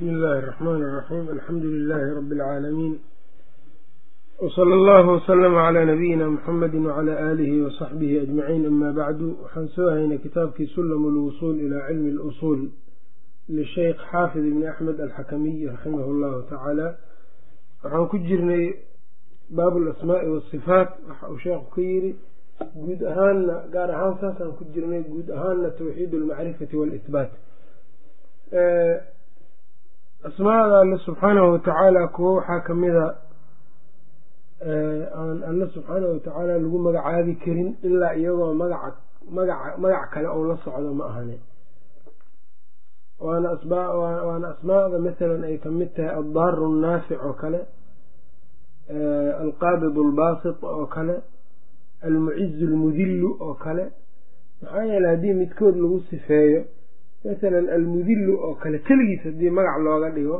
bismi illaahi araxmaani iraxiim alxamdu lilaahi rabbi alcaalamiin wsala allahu wasalama calaa nabiyina muxamedi wacala aalihi wasaxbihi ajmaciin ama bacdu waxaan soo haynay kitaabkii sulam lwusuul ilaa cilmi lusuul lisheykh xaafid ibni axmed alxakamiy raximah llahu tacaala waxaan ku jirnay baabu alasmaai waasifaat waxa uu sheekhu ka yiri guud ahaanna gaar ahaan saasaan ku jirnay guud ahaanna tawxiid almacrifati walitbaat asmaada alle subxaanahu watacaala kuwo waxaa kamida aan alle subxaanahu watacaala lagu magacaabi karin ilaa iyagoo magaca magaca magac kale oo la socdo ma ahane. Waana waana asmaada masalan ay ka mid tahay addaaru annaafic oo kale alqaabid albaasit oo kale almucizu almudilu oo kale. Maxaa yeele haddii midkood lagu sifeeyo masalan almudilu oo kale keligiis haddii magac looga dhigo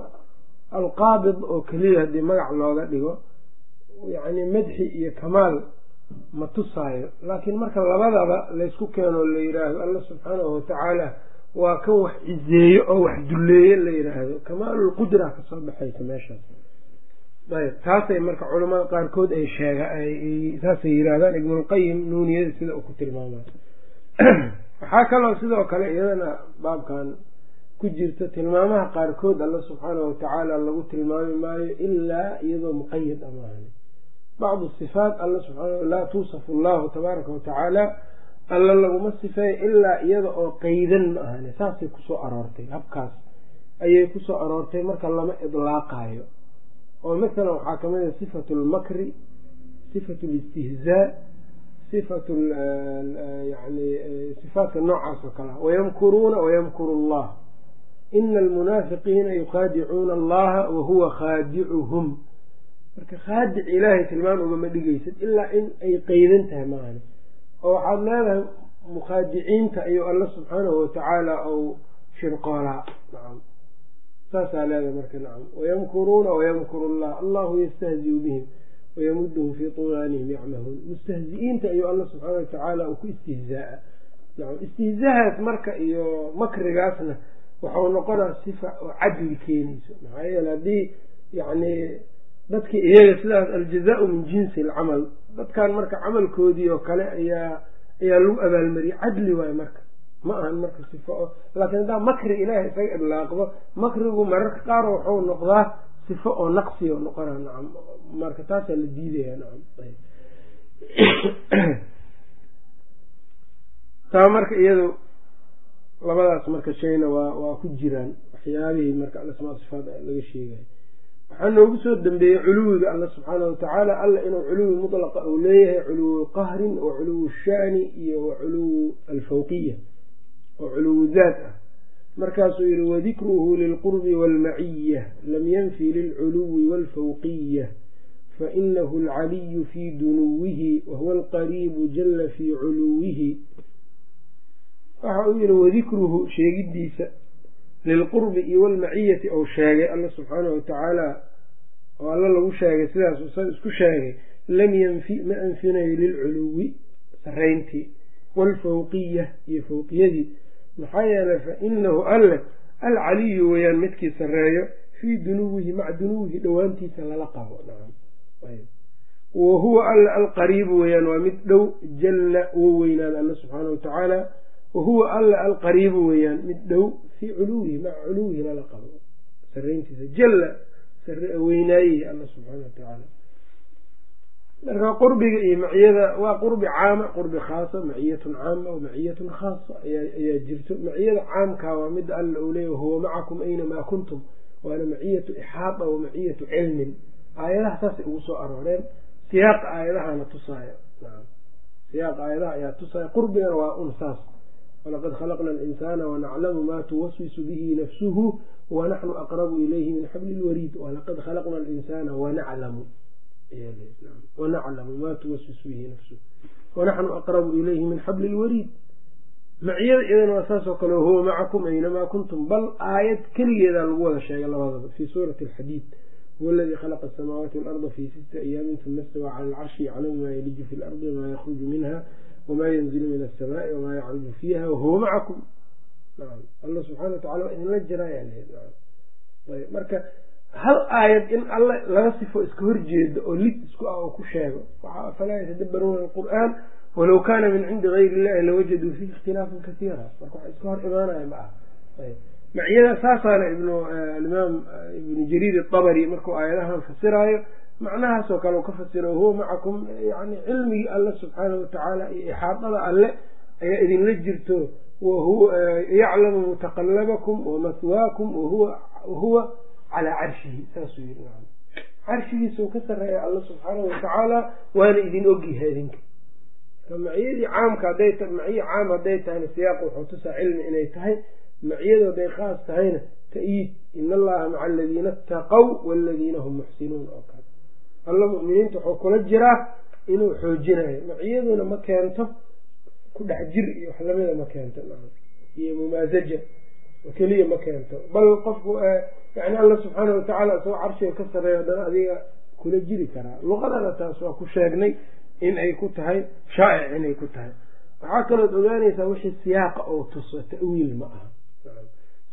alqaabid oo keliya haddii magac looga dhigo yacni madxi iyo kamaal ma tusaayo. Laakiin marka labadaba laysku keenoo la yidhaahdo alla subxaanahu watacaala waa kan wax cizeeyo oo wax dulleeye la yidhaahdo kamaalulqudra ka soo baxaysa meeshaas. Ayb taasay marka culamada qaarkood ay sheega saasay yidhaahdaan ibnulqayim nuuniyada sida uu ku tilmaamay waxaa kaloo sidoo kale iyadana baabkan ku jirta tilmaamaha qaarkood alla subxaanahu watacaala lagu tilmaami maayo ilaa iyadoo muqayad amaahan bacdu sifaat alla subxaana laa tuusafu allahu tabaaraka watacaala alla laguma sifeeyo ilaa iyada oo qeydan ma ahane saasay ku soo aroortay habkaas ayay ku soo aroortay marka lama idlaaqaayo. Oo masalan waxaa ka mid a sifatu lmakri sifatu listihzaa sifatu yani sifaatka noocaas oo kale wayamkuruuna wayamkuru allah. Ina almunaafiqiina yukhaadicuuna allaha wahuwa khaadicuhum. Marka khaadic ilaahay tilmaan ugama dhigaysad ilaa in ay qeydan tahay maahane oo waxaad leedahay mukhaadiciinta ayuu alla subxaanahu watacaala ou shirqoolaa. Nacam saasaa leedahay marka nacam wayamkuruuna wayamkuru allah. Allahu yastahziu bihim wayamuduhum fii tugaanihim yacmahuun mustahzi-iinta ayuu alla subxaana watacaala uu ku istihzaaa istihzaahaas marka iyo makrigaasna waxau noqonaa sifa oo cadli keenayso maxaa yeele haddii yacni dadki iyaga sidaas aljazaau min jinsi alcamal dadkan marka camalkoodii oo kale ayaa ayaa lagu abaalmariyey cadli waayo marka ma ahan marka sifo oo laakiin haddaa makri ilaahay isaga idlaaqdo makrigu mararka qaar waxuu noqdaa sifo oo naqsi oo noqona nacam marka taasaa la diidaya nacam taa marka iyado labadaas marka shayna waa waa ku jiraan waxyaabihii marka alasmaa sifaat laga sheegayo waxaa noogu soo dambeeyey culuwiga alla subxaana watacaala alla inuu culuwi mutlaqa uu leeyahay culuwu qahrin wa culuwu shaani iyo wa culuwu alfawqiya oo culuwu daat ah markaasuu yihi wadikruhu lilqurbi waalmaciya lam yanfi lilculuwi waalfawqiya fainahu alcaliyu fii dunuwihi wahuwa alqariibu jalla fii culuwihi. Waxa uu yihi wadikruhu sheegidiisa lilqurbi iyo walmaciyati ou sheegay alla subxaanahu watacaala oo alla lagu sheegay sidaas isku sheegay lam yanfi ma anfinayo lilculuwi sarayntii waalfawqiya iyo fawqiyadii maxaa yeelay fa inahu alle alcaliyu weeyaan midkii sareeyo fii dunuwihi maca dunuwihi dhowaantiisa lala qabo. Wa huwa alle alqariibu weeyaan waa mid dhow jalla uo weynaada alla subxaanahu watacaala wa huwa alle alqariibu weeyaan mid dhow fii culuwihi maca culuwihi lala qabo. Sarayntiisa jalla weynaayihi alla subxaana watacaala marka qurbiga iyo maciyada waa qurbi caama qurbi khaasa maciyatun caama wa maciyatun khaasa ayaa jirto. Maciyada caamkaa waa mida alla uu leeya huwa macakum aynamaa kuntum. Waana maciyatu ixaada wa maciyatu cilmin. Aayadaha saasay ugu soo arooreen. Siyaaqa aayadahana tusaayo. Naam. Siyaaqa aayadaha ayaa tusaayo. Qurbigana waa un saas. Walaqad khalaqna alinsaana wanaclamu maa tuwaswisu bihi nafsuhu wanaxnu aqrabu ilayhi min xabli lwariid walaqad khalaqna alinsaana wanaclamu wanaclamu maa tuwaswisu bihi nafsuhu wanaxnu aqrabu ilayhi min xabli lwariid maciyada iyadana waa saasoo kale huwa macakum aynamaa kuntum. Bal aayad keligeedaa lagu wada sheegay labadaba fii suurati alxadiid huwa aladii khalaqa asamaawaati waalarda fii sitti ayaamin uma istawaa cala alcarshi yaclamu maa yaliju fi lardi wamaa yakhruju minha wma yanzilu min asamaai wamaa yacruju fiiha wahuwa macakum alla subxana watacala waa idinla jiraayaa marka hal aayad in alle laga sifo iska horjeedo oo lid isku ah oo ku sheego waxa afalaa yatadabbaruuna alqur'aan walow kaana min cindi gayri illahi lawajaduu fiihi ikhtilaafan kasiira. Marka wax iska hor imaanaya ma aha. Maciyada saasaana ibnu alimaam ibnu jariir abari markuu aayadahan fasiraayo macnahaasoo kale u ka fasiro huwa macakum yani cilmigii alle subxaanahu watacaala iyo ixaadada alle ayaa idinla jirto yaclamu mutaqalabakum wamaswaakum wahuwa calaa carshihi saasuu yiri carshigiisau ka sareeya alla subxaanahu watacaala waana idin ogyahay idinka maciyadii caamka haday maciye caam hadday tahayna siyaaq wuxuu tusaa cilmi inay tahay maciyadu hadday khaas tahayna ta-iid in allaha maca aladiina ataqow waladiina hum muxsinuun oo kale alla mu'miniinta wuxuu kula jiraa inuu xoojinayo maciyaduna ma keento ku dhex jir iyo wax lamida ma keento iyo mumaasaja keliya ma keento. Bal qofku yani alla subxaana watacaala isagoo carshiga ka sareeyo haddana adiga kula jiri karaa. Luqadana taas waa ku sheegnay in ay ku tahay shaa'ic inay ku tahay. Waxaa kalood ogaanaysaa wixii siyaaqa oo tuso ta'wiil ma aha.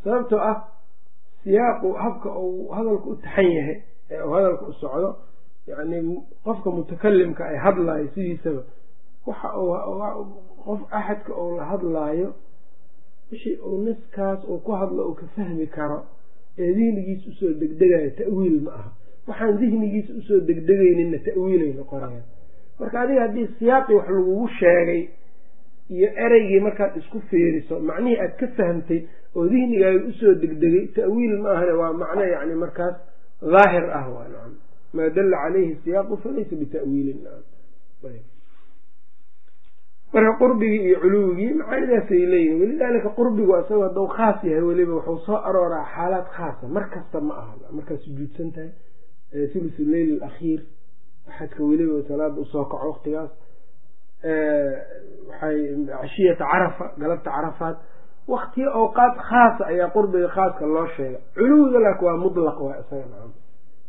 Sababtoo ah siyaaqu habka uu hadalku u taxan yahay ee uu hadalka u socdo yacni qofka mutakalimka ay hadlaayo sidiisaba waxa qof axadka uu la hadlaayo wixii uu niskaas uu ku hadlo uu ka fahmi karo ee dihnigiisa u soo degdegayo ta'wiil ma aha. Waxaan dihnigiisa u soo degdegayninna ta'wiilay noqonayaan marka adiga haddii siyaaqii wax lagugu sheegay iyo ereygii markaad isku fiiriso macnihii aad ka fahamtay oo dihnigaaga u soo degdegay ta'wiil ma ahane waa macno yani markaas daahir ah waa nacam. Maa dalla caleyhi siyaaqu falaysa bita'wiilin nacam marka qurbigii iyo culuwigii macaanidaasay leeyihiin walidaalika qurbigu isagoo hadduu khaas yahay weliba wuxuu soo arooraa xaalaad khaasa mar kasta ma aha. Markaad sujuudsan tahay thuluthu leyl alakhiir axadka weliba salaada u soo kaco waqtigaas waxay cashiyata carafa galabta carafaad waktiyo awqaad khaasa ayaa qurbiga khaaska loo sheega culuwiga laakin waa mutlaq waa isaga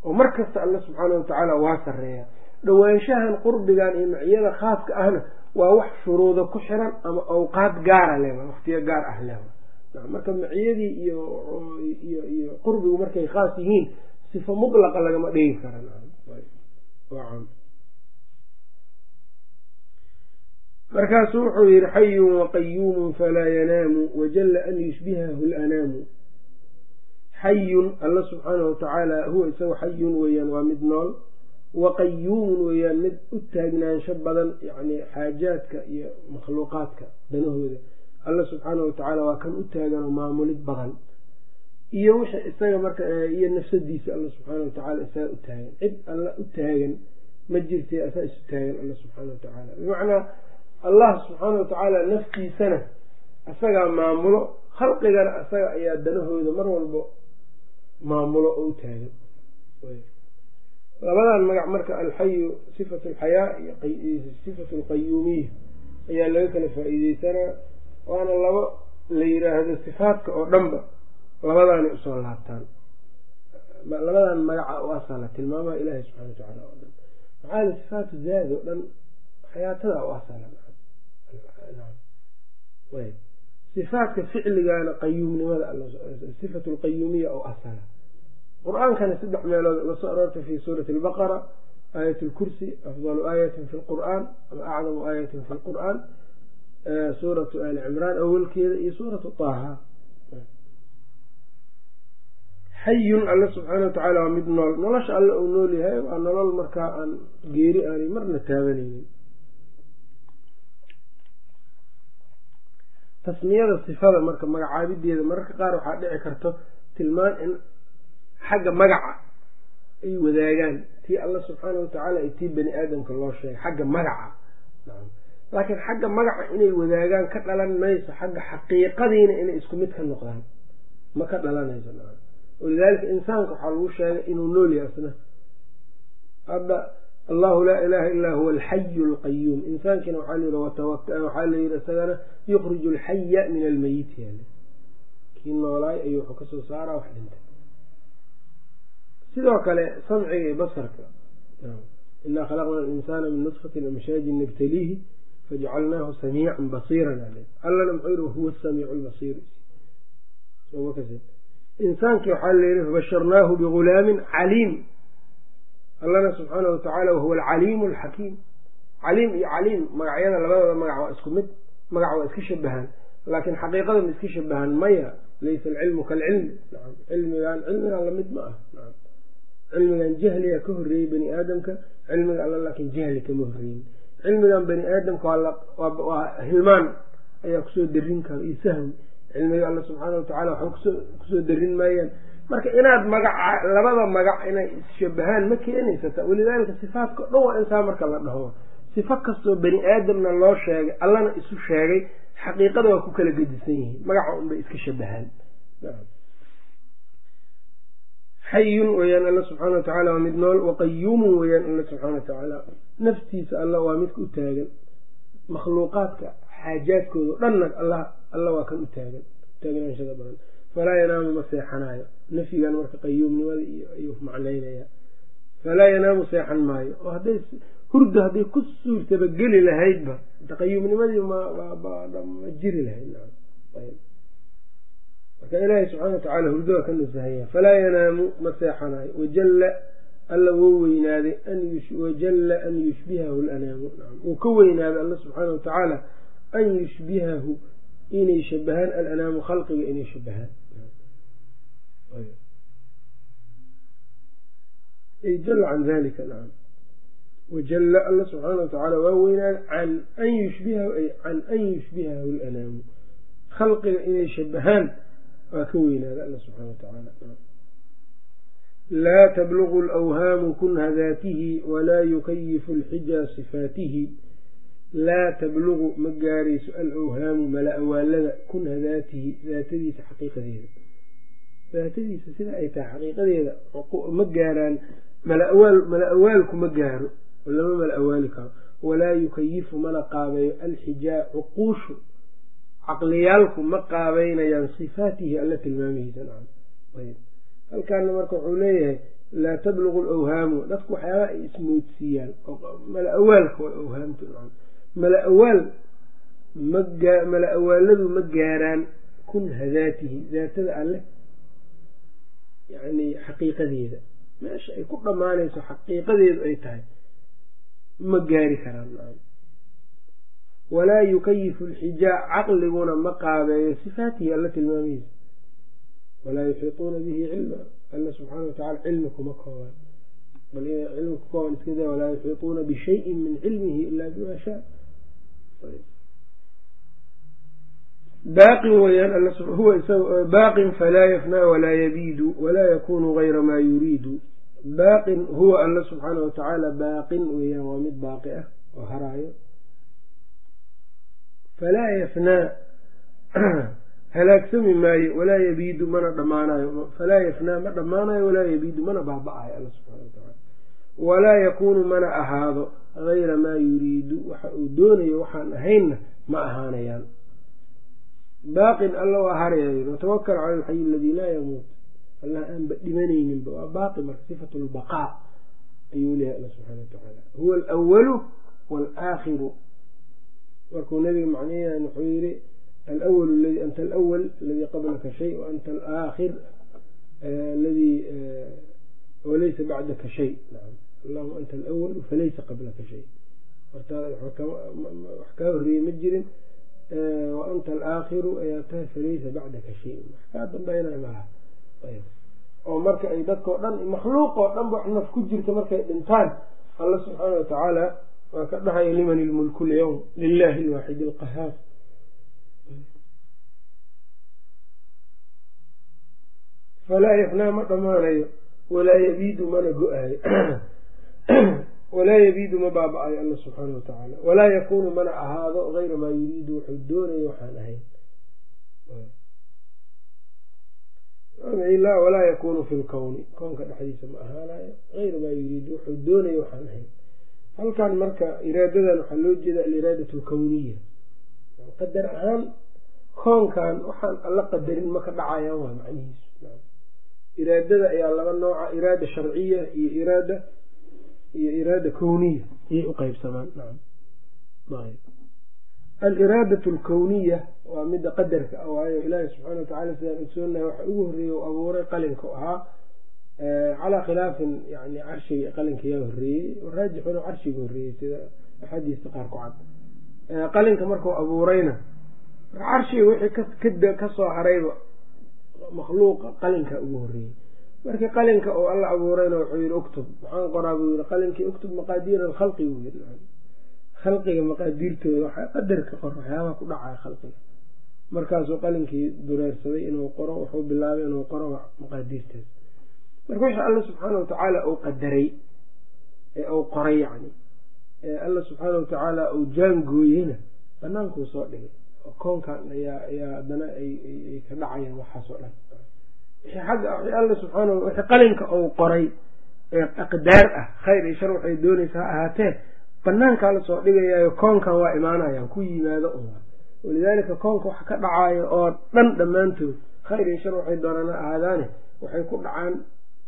oo mar kasta alla subxaana watacaala waa sareeya dhowaanshahan qurbigan iyo maciyada khaaska ahna waa wax shuruuda ku xiran ama awqaad gaara leba waktiyo gaar ah leba marka maciyadii iyo iyo qurbigu markay khaas yihiin sifa mutlaqa lagama dhigi kara markaasuu wuxuu yihi xayun waqayuumun falaa yanaamu wajalla an yushbihahu lanaamu xayun alla subxaana watacaala huwa isaga xayun weeyaan waa mid nool waqayuumun weeyaan mid u taagnaansho badan yani xaajaadka iyo makhluuqaadka danahooda. Alla subxaana watacaala waa kan u taaganoo maamulid badan. Iyo wixii isaga marka iyo nafsadiisa alla subxaana watacaala isaga u taagan cid alla u taagan ma jirtay asaa isu taagan alla subxaana watacaala bimacnaa allah subxaana watacaala naftiisana isagaa maamulo khalqigana isaga ayaa danahooda mar walba maamulo oo u taagan labadan magac marka alxayu sifatu alxayaa iyo sifatu alqayuumiya ayaa laga kala faa-iideysanaa waana labo la yiraahdo sifaadka oo dhanba labadaanay u soo laabtaan. Labadan magaca u asala tilmaamaha ilaahi subxana watacaala oo dhan. Maxaa yele sifaatu zaad oo dhan xayaatada u asala sifaadka ficligana qayuumnimada sifatu lqayuumiya oo asala qur'aankana saddex meelood uga soo aroortay fi suurati albaqara aayat lkursi afdalu aayatin fi lqur'aan ama acdamu aayatin fi lqur'aan suuratu ali cimraan awalkeeda iyo suuratu taaha. Xayun alle subxaana watacaala waa mid nool. Nolosha alle uu nool yahay waa nolol markaa aan geeri aanay marna taabanaynin. Tasmiyada sifada marka magacaabideeda mararka qaar waxaa dhici karto tilmaan in xagga magaca ay wadaagaan. Tii alla subxaana watacaala iyo tii bani aadamka loo sheegay. Xagga magaca. Laakiin xagga magaca inay wadaagaan ka dhalan mayso xagga xaqiiqadiina inay isku mid ka noqdaan. Ma ka dhalanayso walidaalika insaanka waxaa lagu sheegay inuu nool yahay isna hadda allahu laa ilaha illaa huwa alxayu alqayuum insaankiina waxaa layii waxaa la yidhi isagana yukhriju alxaya min almeyiti yaale kii noolaay ayuu wuxuu ka soo saaraa wax dhintay sidoo kale samciga iyo basarka inaa khalaqna alinsaana min nusfatin amshaajin nabtaliihi fajcalnaahu samiican basiiran ale allana muxuu yihi wahuwa samiicu lbasiir insaankii waxaa layihi fabasharnaahu bigulaamin caliim. Allana subxaanahu watacaala wahuwa alcaliimu alxakiim caliim iyo caliim magacyada labadooda magac waa isku mid magac waa iska shabahaan laakiin xaqiiqada iska shabahaan maya laysa alcilmu kaalcilmi nacam cilmigan cilmigan la mid ma ah cilmigan jahliga ka horreeyey bani aadamka cilmiga alla laakiin jahli kama horreeyin cilmigan bani aadamka waa hilmaan ayaa ku soo darin kara iyo sahwi cilmiga alla subxaana watacaala waxba ku soo darin maayaan. Marka inaad magaca labada magac inay isshabahaan ma keenaysata walidaalika sifaadka dhan waa insaa marka la dhaho. Sifo kastoo bani aadamna loo sheegay allana isu sheegay xaqiiqada waa ku kala gedisan yihiin. Magaca unbay iska shabahaan xayun weyaan alla subxaana wa tacaala waa mid nool waqayuumun weyaan alla subxaana wa tacaala. Naftiisa alla waa midka u taagan. Makhluuqaadka xaajaadkooda o dhanna alla waa kan u taagan. Taagnaanshada badan. Falaa yanaamu ma seexanaayo. Nafyigan marka qayuumnimada iyo ayuu macnaynaya. Falaa yanaamu seexan maayo. Oo hadday hurda hadday ku suurtaba geli lahaydba qayuumnimadii ma jiri lahayd marka ilaahay subxaana wa tacaala hurdo waa ka nasahaya falaa yanaamu ma seexanayo wajalla alla wou weynaaday wajalla an yushbihahu lanaamu wuu ka weynaaday alla subxaana wa tacaala an yushbihahu inay shabahaan alanaamu khalqiga inay shabahaan. Ay jalla can dalika nacam wajalla alla subxaana wa tacaala waa weynaaday can an yushbihahu ay can an yushbihahu alanaamu. Khalqiga inay shabahaan waa ka weynaaday alla subxaana wa tacaala laa tablugu alawhaamu kunha daatihi walaa yukayifu alxijaa sifaatihi. Laa tablugu ma gaarayso alawhaamu mala awaalada kunha daatihi daatadiisa xaqiiqadeeda. Daatadiisa sida ay tahay xaqiiqadeeda ma gaaraan malawaal mala awaalku ma gaaro lama mala awaali karo walaa yukayifu mana qaabeeyo alxijaa cuquushu caqliyaalku ma qaabeynayaan sifaatihi alla tilmaamihiisa nacam. Ayb halkaana marka wuxuu leeyahay laa tablugu alawhaamu dadku waxyaaba ay ismoodsiiyaan mala awaalka waa awhaamtu mala awaal mala awaaladu ma gaaraan kunha daatihi daatada alleh yacni xaqiiqadeeda. Meesha ay ku dhammaanayso xaqiiqadeedu ay tahay ma gaari karaan walaa yukayifu alxijaa caqliguna ma qaabeeyo sifaatihi alla tilmaamihiisa. walaa yuxiituuna bihi cilma alla subxaana wa tacala cilmi kuma kooban. bal cilmi ku kooban iska daa walaa yuxiituuna bishayin min cilmihi ila bima shaa. Baaqin weyaan baaqin falaa yafnaa walaa yabiidu walaa yakunu gayra maa yuriidu. Baaqin huwa alla subxaana wa tacaala baaqin weeyaan waa mid baaqi ah oo haraayo falaa yafnaa halaagsami maayo walaa yabiidu mana dhammaanayo falaa yafnaa ma dhammaanayo walaa yabiidu mana baaba-ayo alla subxana wa tacaala walaa yakuunu mana ahaado gayra maa yuriidu waxa uu doonayo waxaan ahaynna ma ahaanayaan baaqin alla waa haraya watawakal cala alxayi aladii laa yamuut allah aanba dhimanayninba waa baaqi marka sifatu lbaqaa ayuu leehay alla subxana wa tacaala huwa alwalu walaakhiru markuu nabiga macnayahan wuxuu yihi alwal ladi anta alawal aladii qablaka shay waanta alaakhir ladii walaysa bacdaka shay. Allahuma anta alawalu falaysa qablaka shay. Hortaada wax kaa horreeyey ma jirin wa anta alaakhiru ayaa tahay falaysa bacdaka shay. Wax kaa dambeynaya malaha oo marka ay dadkao dhan makhluuq oo dhan wax naf ku jirta markay dhintaan. Alla subxaana wa tacaala waa ka dhahaya liman ilmulku lyawm lilahi alwaaxid alqahaar. Falaa yafnaa ma dhammaanayo walaa yabiidu mana go'aayo. Walaa yabiidu ma baaba-ayo alla subxaana wa tacaala. Walaa yakuunu mana ahaado gayra maa yuriidu wuxuu doonayo waxaan ahayn. Ilaa walaa yakuunu fi lkowni koonka dhexdiisa ma ahaanayo gayra maa yuriidu wuxuu doonayo waxaan ahayn halkan marka iraadadan waxaa loo jeeda aliraadat alkowniya qadar ahaan koonkan waxaan alla qadarin ma ka dhacayaan waa macnihiisu. Iraadada ayaa laba nooca iraada sharciya iyo iraada iyo iraada kowniya ayay u qeybsamaan aliraadatu alkowniya waa midda qadarka ah waayo ilaahi subxaana watacala sidaan ogsoonahay waxa ugu horreeyey u abuuray qalinka ahaa calaa khilaafin yani carshiga qalinka yaa horreeyey raajixuna carshiga horreeyey sida axaadiista qaar ku cad qalinka markuu abuurayna carshiga wixii ka soo harayba makhluuqa qalinka ugu horreeyey markii qalinka uu alla abuurayna wuxuu yihi uktub maxaan qoraa buu yihi qalinkii uktub maqaadiir alkhalqi buu yii khalqiga maqaadiirtooda waxa qadarka qor waxyaabaha ku dhacaya khalqiga markaasuu qalinkii dureersaday inuu qoro wuxuu bilaabay inuu qoro maqaadiirteeda marka wixii alla subxaana watacaala uu qadaray ee uu qoray yacni ee alla subxaana watacaala uu jaangooyeyna banaankuu soo dhigay. Oo koonkan ayaa ayaa haddana ay ka dhacayaan waxaas oo dhan. Alla subxaana wixii qalinka uu qoray ee aqdaar ah khayr iyo shar waxay doonaysa ha ahaatee banaankaa la soo dhigayaayo koonkan waa imaanayaan ku yimaado un walidaalika koonka wax ka dhacaayo oo dhan dhammaantood khayr iyo shar waxay doonaan ha ahaadaane waxay ku dhacaan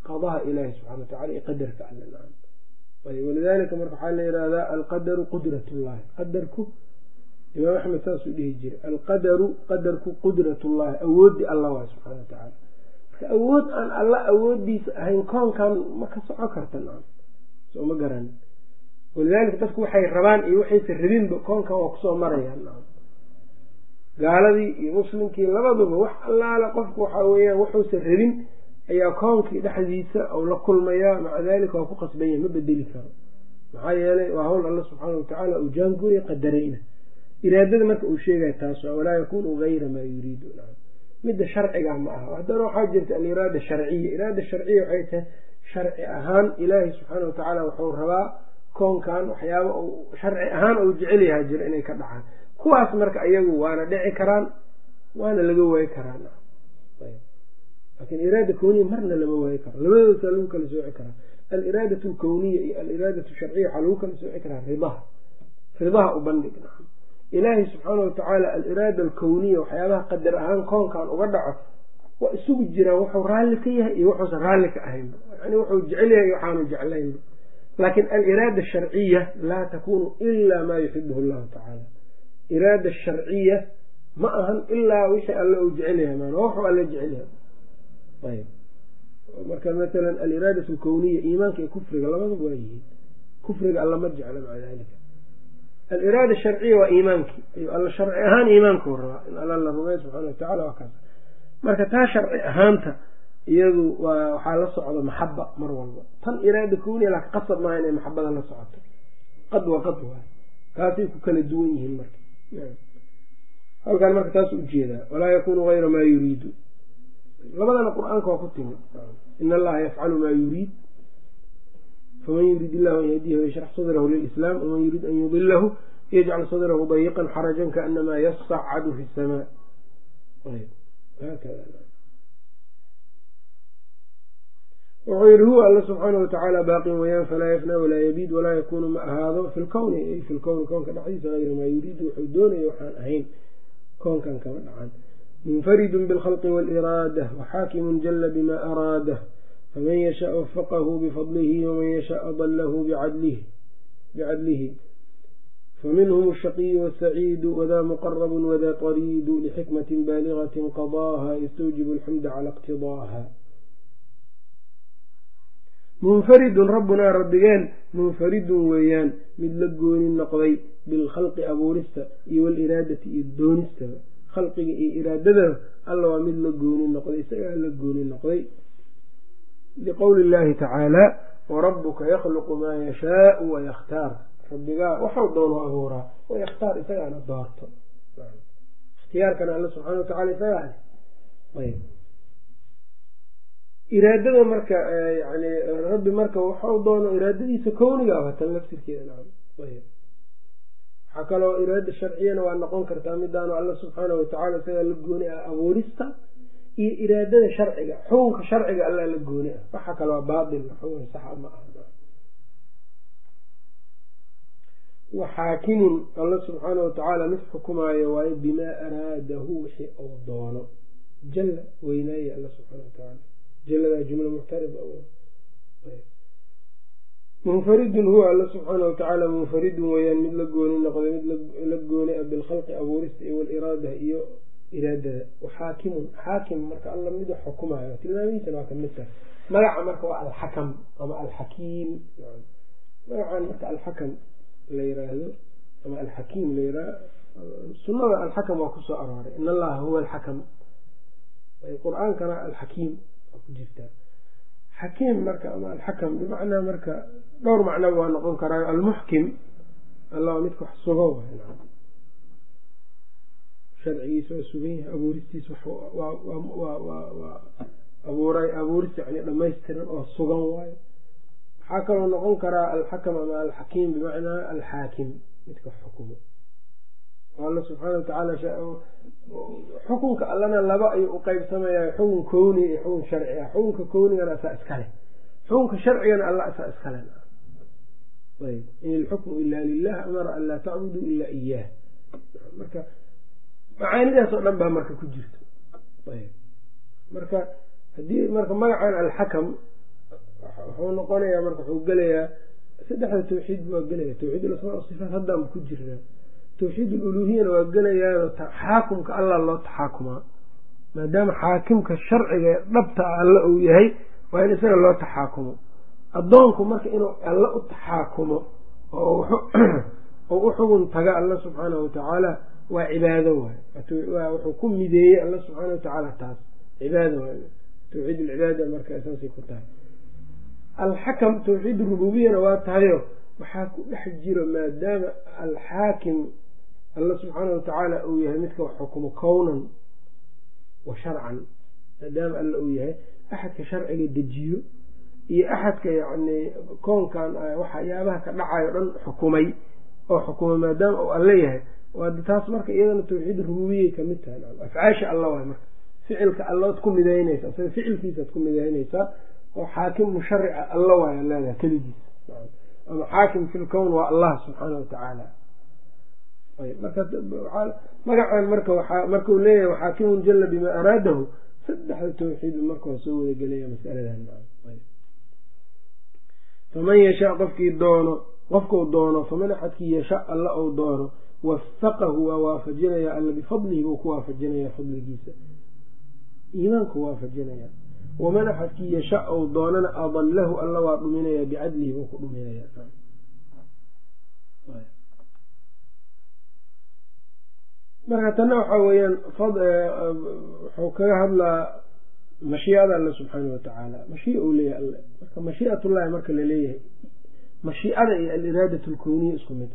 qadaha ilaahi subxana watacala iyo qadarka alle walidaalika marka waxaa la yihahdaa alqadaru qudratullahi qadarku imaam axmed saasuu dhihi jiray alqadaru qadarku qudratullahi awooddi alla waay subxana watacaala marka awood aan alla awooddiisa ahayn koonkan ma ka soco karta soo ma garanin walidaalika dadku waxay rabaan iyo waxaysa rabinba koonkan waa ku soo marayaan gaaladii iyo muslimkii labaduba wax allaala qofku waxaa weeyaan wuxuusa rabin ayaa koonkii dhexdiisa ou la kulmayaa maca dalika waa ku qasbanya ma bedeli karo. Maxaa yeelay waa hawl alla subxaana watacaala uu jaangooya qadarayna iraadada marka uu sheegaya taas waa walaa yakunu gayra maa yuriidu. Midda sharciga ma aha. Haddana waxaa jirta aliraada sharciya iraada sharciya waxay tahay sharci ahaan ilaahi subxaana watacaala wuxuu rabaa koonkan waxyaaba sharci ahaan uu jecel yaha jiro inay ka dhacaan. Kuwaas marka iyagu waana dhici karaan waana laga waayi karaan laakiin iraada kowniya marna lama waayi karo. Labadoosaa lagu kala sooci karaa aliraadatu alkowniya iyo aliraadatu sharciya waxaa lagu kala sooci karaa ridaha ridaha u bandhig nacam ilaahi subxaana watacaala aliraada alkowniya waxyaabaha qadar ahaan koonkan uga dhaco waa isugu jiraan wuxuu raalli ka yahay iyo wuxuusan raalli ka ahaynba yani wuxuu jecel yahay waxaanu jeclaynba laakiin aliraada asharciya laa takunu ila maa yuxibuhu llahu tacaala iraada sharciya ma ahan ilaa wixii alle uu jecel yahay maan wuxuu alle jecel yahay marka masalan aliraadat alkowniya iimaanka iyo kufriga labadaba waa yihiin. Kufriga alla ma jecla maca dalika aliraada sharciya waa iimaankii alla sharci ahaan iimaankuu rabaa. In alla la rumeey subxana watacala waa kaas. Marka taa sharci ahaanta iyadu waa waxaa la socda maxaba mar walba. Tan iraada kowniya laakin qasab maaha inay maxabada la socoto. Qad wa qad waay taasay ku kala duwan yihiin marka. Halkaan marka taas u jeedaa walaa yakunu gayra maa yuriidu labadana qur'aanka waa ku timid in allaha yafcalu maa yuriid faman yurid illahu an yahdiyahu yashrax sadrahu lilislaam waman yurid an yudilahu yajcal sadrahu dayiqan xarajan kaanamaa yasacadu fi samaa wuxuu yihi huwa alla subxaana watacaala baaqin wayaan falaa yafnaa walaa yabiid walaa yakuunu ma ahaado fi lkowni fi lkowni koonka dhexdiisa maa yuriidu wuxuu doonaya waxaan ahayn. Koonkan kama dhacan munfaridun bilkhalqi waaliraada waxaakimun jala bima araadah faman yashaa wafaqahu bifadlihi waman yashaa adallahu bicadlihi faminhum ashaqiyu wasaciidu wadaa muqarabun wadaa tariidu lixikmatin baaligatin qadaaha yastawjibu alxamda cala iqtidaaha munfaridun rabbunaa rabbigeen munfaridun weeyaan mid la gooni noqday bilkhalqi abuurista iyo waliraadati iyo doonistaba khalqiga iyo iraadadaba alla waa mid la gooni noqday isagaa la gooni noqday. Liqowli illaahi tacaala warabuka yakhluqu maa yashaau wayakhtaar rabbigaa waxau doono abuuraa wayakhtaar isagaana doorto. Ikhtiyaarkana alla subxana watacala isagaa ayb. Iraadada marka yani rabbi marka waxau doono iraadadiisa kowniga ah tan laftirkeeda nacam ayb waxaa kaloo iraada sharciyana waa noqon kartaa midaanu alla subxaana watacala isagaa la gooni ah abuurista iyo iraadada sharciga xukunka sharciga allaa la gooni ah. Waxa waa baatil xukun saxa ma aha. Waxaakimun alla subxaana watacaala mid xukumaayo waayo bimaa araadahu wixii uu doono. Jalla weynaaya alla subxaana watacaala jaladaa jumla muctarida munfaridun huwa alla subxaana watacaala munfaridun weeyaan mid la gooni noqday mid la gooni a bilkhalqi abuurista iyo waliraada iyo iraadada waxaakimun xaakim marka alla mid wax xukumayo tilmaamihiisana waa ka mid tahay magaca marka waa alxakam ama alxakiim magacan marka alxakam la yiraahdo ama alxakiim la yiraahdo sunada alxakam waa ku soo arooray in allaha huwa alxakam qur'aankana alxakiim waa ku jirtaa xakiim marka ama alxakam bimacnaa marka dhowr macnaba waa noqon karaa almuxkim alla midka wax sugo sharcigiisa waa sugan yahay abuuristiisa waa abuuray abuuris yani dhamaystiran oo sugan waayo. Waxaa kaloo noqon karaa alxakam ama alxakiim bimacnaa alxaakim midka xukumo alla subxaana watacaala xukunka allana laba ayuu uqeybsamayaa xukun kowni iyo xukun sharci ah xukunka kownigana asaa iskale xukunka sharcigana alla asaa iskale in ilxukmu ila lilah amara an laa tacbuduu ila iyaah marka macaanidaas oo dhan baa marka ku jirto marka haddii marka magacan alxakam wuxuu noqonayaa marka wuxuu gelayaa saddexda tawxiid waa gelaya tawxiid lasmaa sifaat haddaan ku jirnaa tawxiid aluluhiyana waa gelayaa taxaakumka allah loo taxaakumaa maadaama xaakimka sharciga dhabta a alla uu yahay waa in isaga loo taxaakumo. Addoonku marka inuu alla u taxaakumo oo u xugun taga alla subxaanahu watacaala waa cibaado waay wuxuu ku mideeyey alla subxaana watacaala taas. Cibaado waay tawxiid alcibaada marka saasay ku tahay. Alxakam tawxiid rububiyana waa tahayo waxaa ku dhex jiro maadaama alxaakim alla subxaana watacaala uu yahay midka wax xukumo kownan wa sharcan maadaama alla uu yahay axadka sharciga dejiyo iyo axadka yacni koonkan waxyaabaha ka dhacayo dhan xukumay oo xukumay maadaama uu alla yahay. Waad taas marka iyadana tawxiid rububiyay ka mid tahay. Afcaasha alla waay marka. Ficilka allood ku mideynaysa isaga ficilkiisaad ku mideynaysaa oo xaakim musharica alla waaya leedahay keligiis. Ama xaakim fi lkown waa allah subxaana watacaala magacan marka markau leeyahay waxaakimun jala bimaa araadahu saddexda tawxiid marka waa soo wada gelaya masaladan. Faman yashaa qofkii doono qofkau doono faman axadkii yasha alla ou doono wafaqahu waa waafajinaya alla bifadlihi buu ku waafajinaya fadligiisa. Iimaanku waafajinaya. Waman axadkii yasha ou doonana adallahu alla waa dhuminaya bicadlihi buu ku dhuminaya marka tanna waxaa weeyaan wuxuu kaga hadlaa mashiicada alle subxaana watacaala mashiica uu leeyahay alle. Marka mashiicatullahi marka la leeyahay mashiicada iyo aliraadat lkowniya isku mid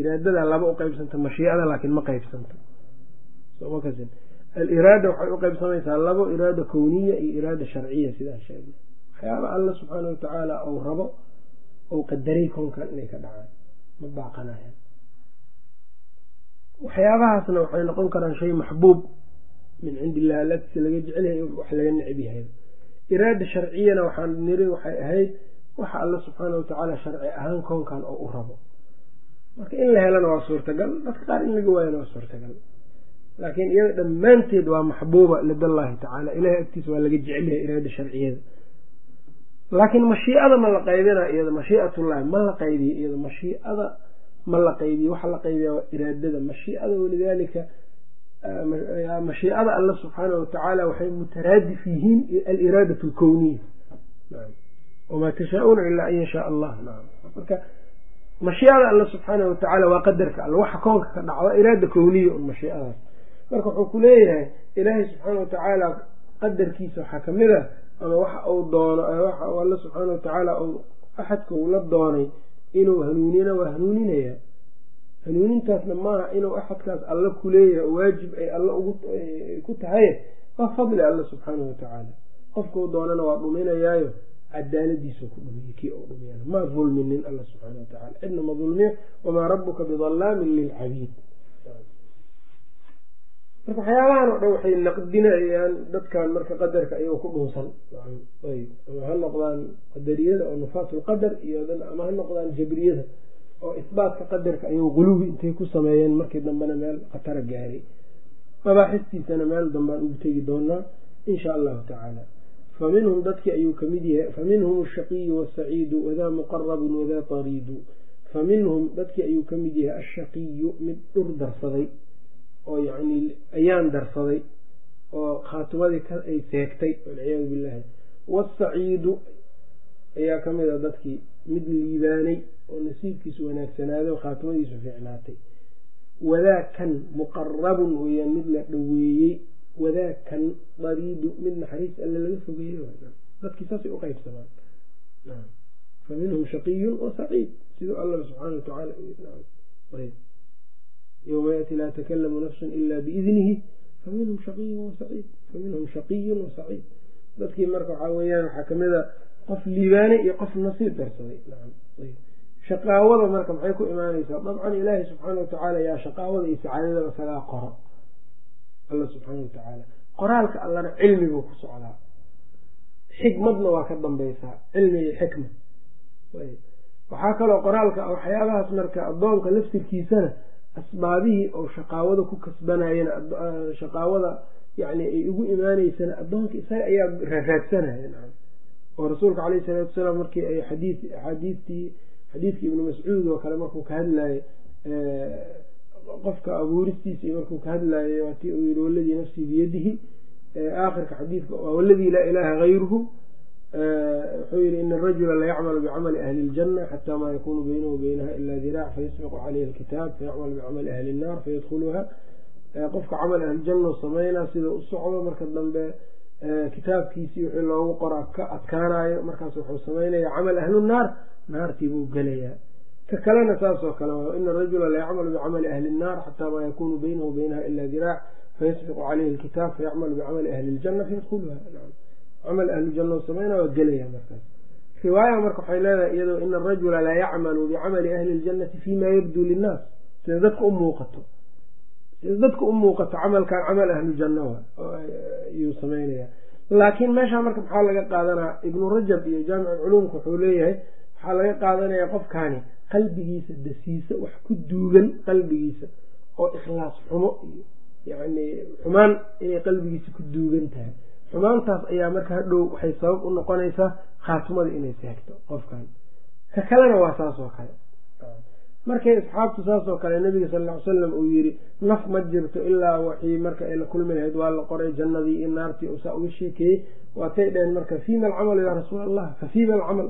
iraadada laba u qeybsanta mashiicada laakiin ma qeybsanto aliraada waxay u labo iraada kowniya iyo iraada sharciya sidaa sheegna waxyaaba alla subxaana watacaala ou rabo ou qadaray koonkan inay ka dhacaan. Ma baaqanayan waxyaabahaasna waxay noqon karaan shay maxbuub min cindi illah alagtiisa laga jecelyahay wax laga necb yahay. Iraada sharciyana waxaan niri waxay ahayd waxa alla subxaana watacaala sharci ahaan koonkan oo u rabo. Marka in la helana waa suurtagal dadka qaar in laga waayana waa suurtagal. Laakiin iyada dhammaanteed waa maxbuuba lidallahi tacaala ilahay agtiisa waa laga jecelyahay iraada sharciyada. Laakiin mashiicada ma la qaybina iyada mashiicatullahi ma la qaybiyo iyada mashiicada ma la qaybiyo waxa la qaybiya waa iraadada mashiicada walidaalika mashiicada alla subxaana watacaala waxay mutaraadif yihiin aliraadat alkowniya wamaa tashaa-uuna ilaa an yashaa allah. Marka mashiicada alla subxaana watacaala waa qadarka alla waxa koonka ka dhacda iraada kowniya un mashiicadaas marka wuxuu ku leeyahay ilaahay subxaana watacaala qadarkiisa waxaa ka mid a ama waxa uu doono waxa alla subxaana watacaala axadka uu la doonay inuu hanuunina waa hanuuninaya. Hanuunintaasna maaha inuu axadkaas alla ku leeyahay oo waajib ay alla ku tahay waa fadli alla subxaana watacaala qofkau doonana waa dhuminayaayo cadaaladiisu ku dhumiye kii u dhumiyana ma dulminin alla subxaana watacaala cidna ma dulmiyo. Wamaa rabuka bidalaamin lilcabiid marka waxyaabahan oo dhan waxay naqdinayaan dadkan marka qadarka ayagoo ku dhunsan ama ha noqdaan qadariyada oo nufaatulqadar iyo ama ha noqdaan jabriyada oo isbaatka qadarka ayagoo quluwi intay ku sameeyeen markii dambena meel khatara gaaray mabaaxistiisana meel dambaan ugu tegi doonaa insha allahu tacaala. Fa minhum dadkii ayuu ka mid yahay fa ashaqiyu wasaciidu wadaa muqarabun wadaa tariidu. Fa minhum dadkii ayuu ka mid yahay ashaqiyu mid dhur darsaday oo yacni ayaan darsaday oo khaatimadii ay seegtay walciyaadu billahi waasaciidu ayaa ka mid a dadkii mid liibaanay oo nasiibkiisu wanaagsanaaday oo khaatimadiisu fiicnaatay. Wadaakan muqarabun weeyaan mid la dhoweeyey wadaakan dariidu mid naxariis alle laga fogeeyey dadkii saasay uqeybsamaan fa minhum shaqiyun wa siduu alla subxaana watacaala ayb yowma yaati laa takalamu nafsun ila biidnihi fa minhum shaqiyun wasaciid fa minhum shaqiyun wasaciid dadkii marka waxaa weeyaan waxaa ka mid a qof liibaanay iyo qof nasiib darsaday. Shaqaawada marka maxay ku imaanaysaa? Dabcan ilaahi subxaana watacaala yaa shaqaawada iyo sacaadadaba sagaa qoro. Alla subxaana watacaala qoraalka allana cilmi buu ku socdaa. Xikmadna waa ka dambaysaa. Cilmi iyo xikma. Waxaa kaloo qoraalka waxyaabahaas marka addoonka laftirkiisana asbaabihii oo shaqaawada ku kasbanayana shaqaawada yani ay ugu imaaneysana addoonka isaga ayaa raaraadsanaya oo rasuulka caleyhi salaatu wasalaam markii ay xadii axaadiistii xadiidkii ibnu mascuud oo kale markuu ka hadlaayey qofka abuuristiisii markuu ka hadlaayey waatii uu yihi waladii nafsii biyadihi aakhirka xadiidka waladii laa ilaaha hayruhu wuxuu yihi ina arajula layacmalu bicamali ahli اljana xata maa yakunu baynahu baynaha ila diraac fayasbiqu caleyhi alkitaab fayacmalu bicamali ahli الnar fayadkhuluha qofka camal ahlijanno sameynaa sida u socdo marka dambe kitaabkiisii wixii loogu qora ka adkaanayo markaas wuxuu sameynaya camal ahlu naar naartii buu gelayaa ka kalena saasoo kale ina arajula layacmalu bicamali ahli الnar xata maa yakunu baynahu baynaha ila diraac fayasbiqu caleyhi alkitaab fayacmalu bicamali ahli اljana fayadkhuluha camal ahlu janno sameyna waa gelaya markaas. Riwaaya marka waxay leedahay iyadoo ina arajula la yacmalu bicamali ahli اljanati fima yabduu linnaas. Sida dadka u muuqato. Sida dadka u muuqato camalkan camal ahlu janno ayuu sameynaya. Laakiin meeshaa marka maxaa laga qaadanaa? Ibnu rajab iyo jaamic culuumka wuxuu leeyahay waxaa laga qaadanaya qofkaani qalbigiisa dasiisa wax ku duugan qalbigiisa oo ikhlaas xumo iyo yani xumaan inay qalbigiisa ku duugan tahay xumaantaas ayaa marka hadhow waxay sabab u noqonaysaa khaatimada inay seegto qofkan. Ka kalena waa saas oo kale. Markay asxaabtu saas oo kale nabiga sal ly salam uu yidhi naf ma jirto ilaa waxii marka ay la kulmi lahayd waa la qoray jannadii iyo naartii saa uga sheekeeyey. Waatay dhaheen marka fiima alcamalu yaa rasuul allah fa fiima alcamal?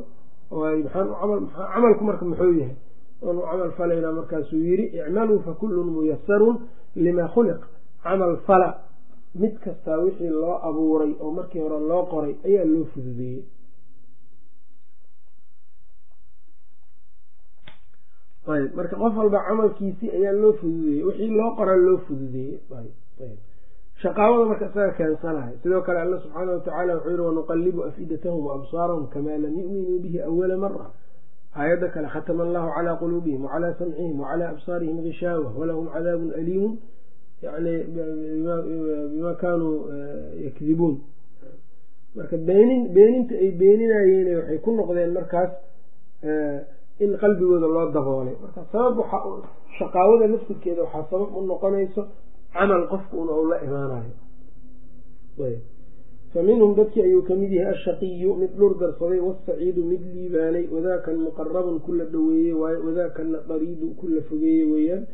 Camalku marka muxuu yahay? Oonu camal falayna markaasuu yidhi icmaluu fakullun muyasarun lima khuliq. Camal fala mid kastaa wixii loo abuuray oo markii hore loo qoray ayaa loo fududeeyey ayb marka qof walba camalkiisii ayaa loo fududeeyey wixii loo qora loo fududeeyey shaqaawada marka isaga keensanahay sidoo kale alla subxaana watacaala wuxuu yihi wanuqalibu afidatahum waabsaarahum kamaa lam yu'minuu bihi awala mara aayadda kale khatama allahu calaa quluubihim wacalaa samcihim wacalaa absaarihim gishaawa walahum cadaabun aliimun yani bima kaanuu yakdibuun marka beenin beeninta ay beeninayeen waxay ku noqdeen markaas in qalbigooda loo daboolay. marka sabab waxaa shaqaawada laftirkeeda waxaa sabab u noqonayso camal qofka un ou la imaanayo. Fa minhum dadkii ayuu ka mid yahay ashaqiyu mid dhur darsaday wasaciidu mid liibaanay wadaakan muqarabun kula dhoweeyey waayo wadaakanna dariidu kula fogeeye weeyaan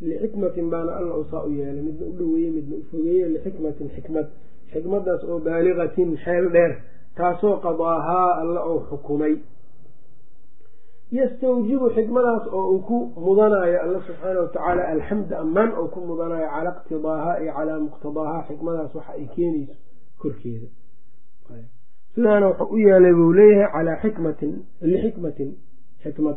lixikmatin baana alla usaa u yeelay midna u dhoweeye midna u fogeeye lixikmatin xikmad xikmadaas oo baaligatin xeel dheer taasoo qadaahaa alla ou xukumay yastawjibu xikmadaas oo uu ku mudanayo alla subxaana watacaala alxamda ammaan ou ku mudanayo calaa iqtidaahaa iyo calaa muqtadaahaa xikmadaas waxa ay keenayso korkeeda sidaana wuxuu u yeelay buu leeyahay calaa xikmatin lixikmatin xikmad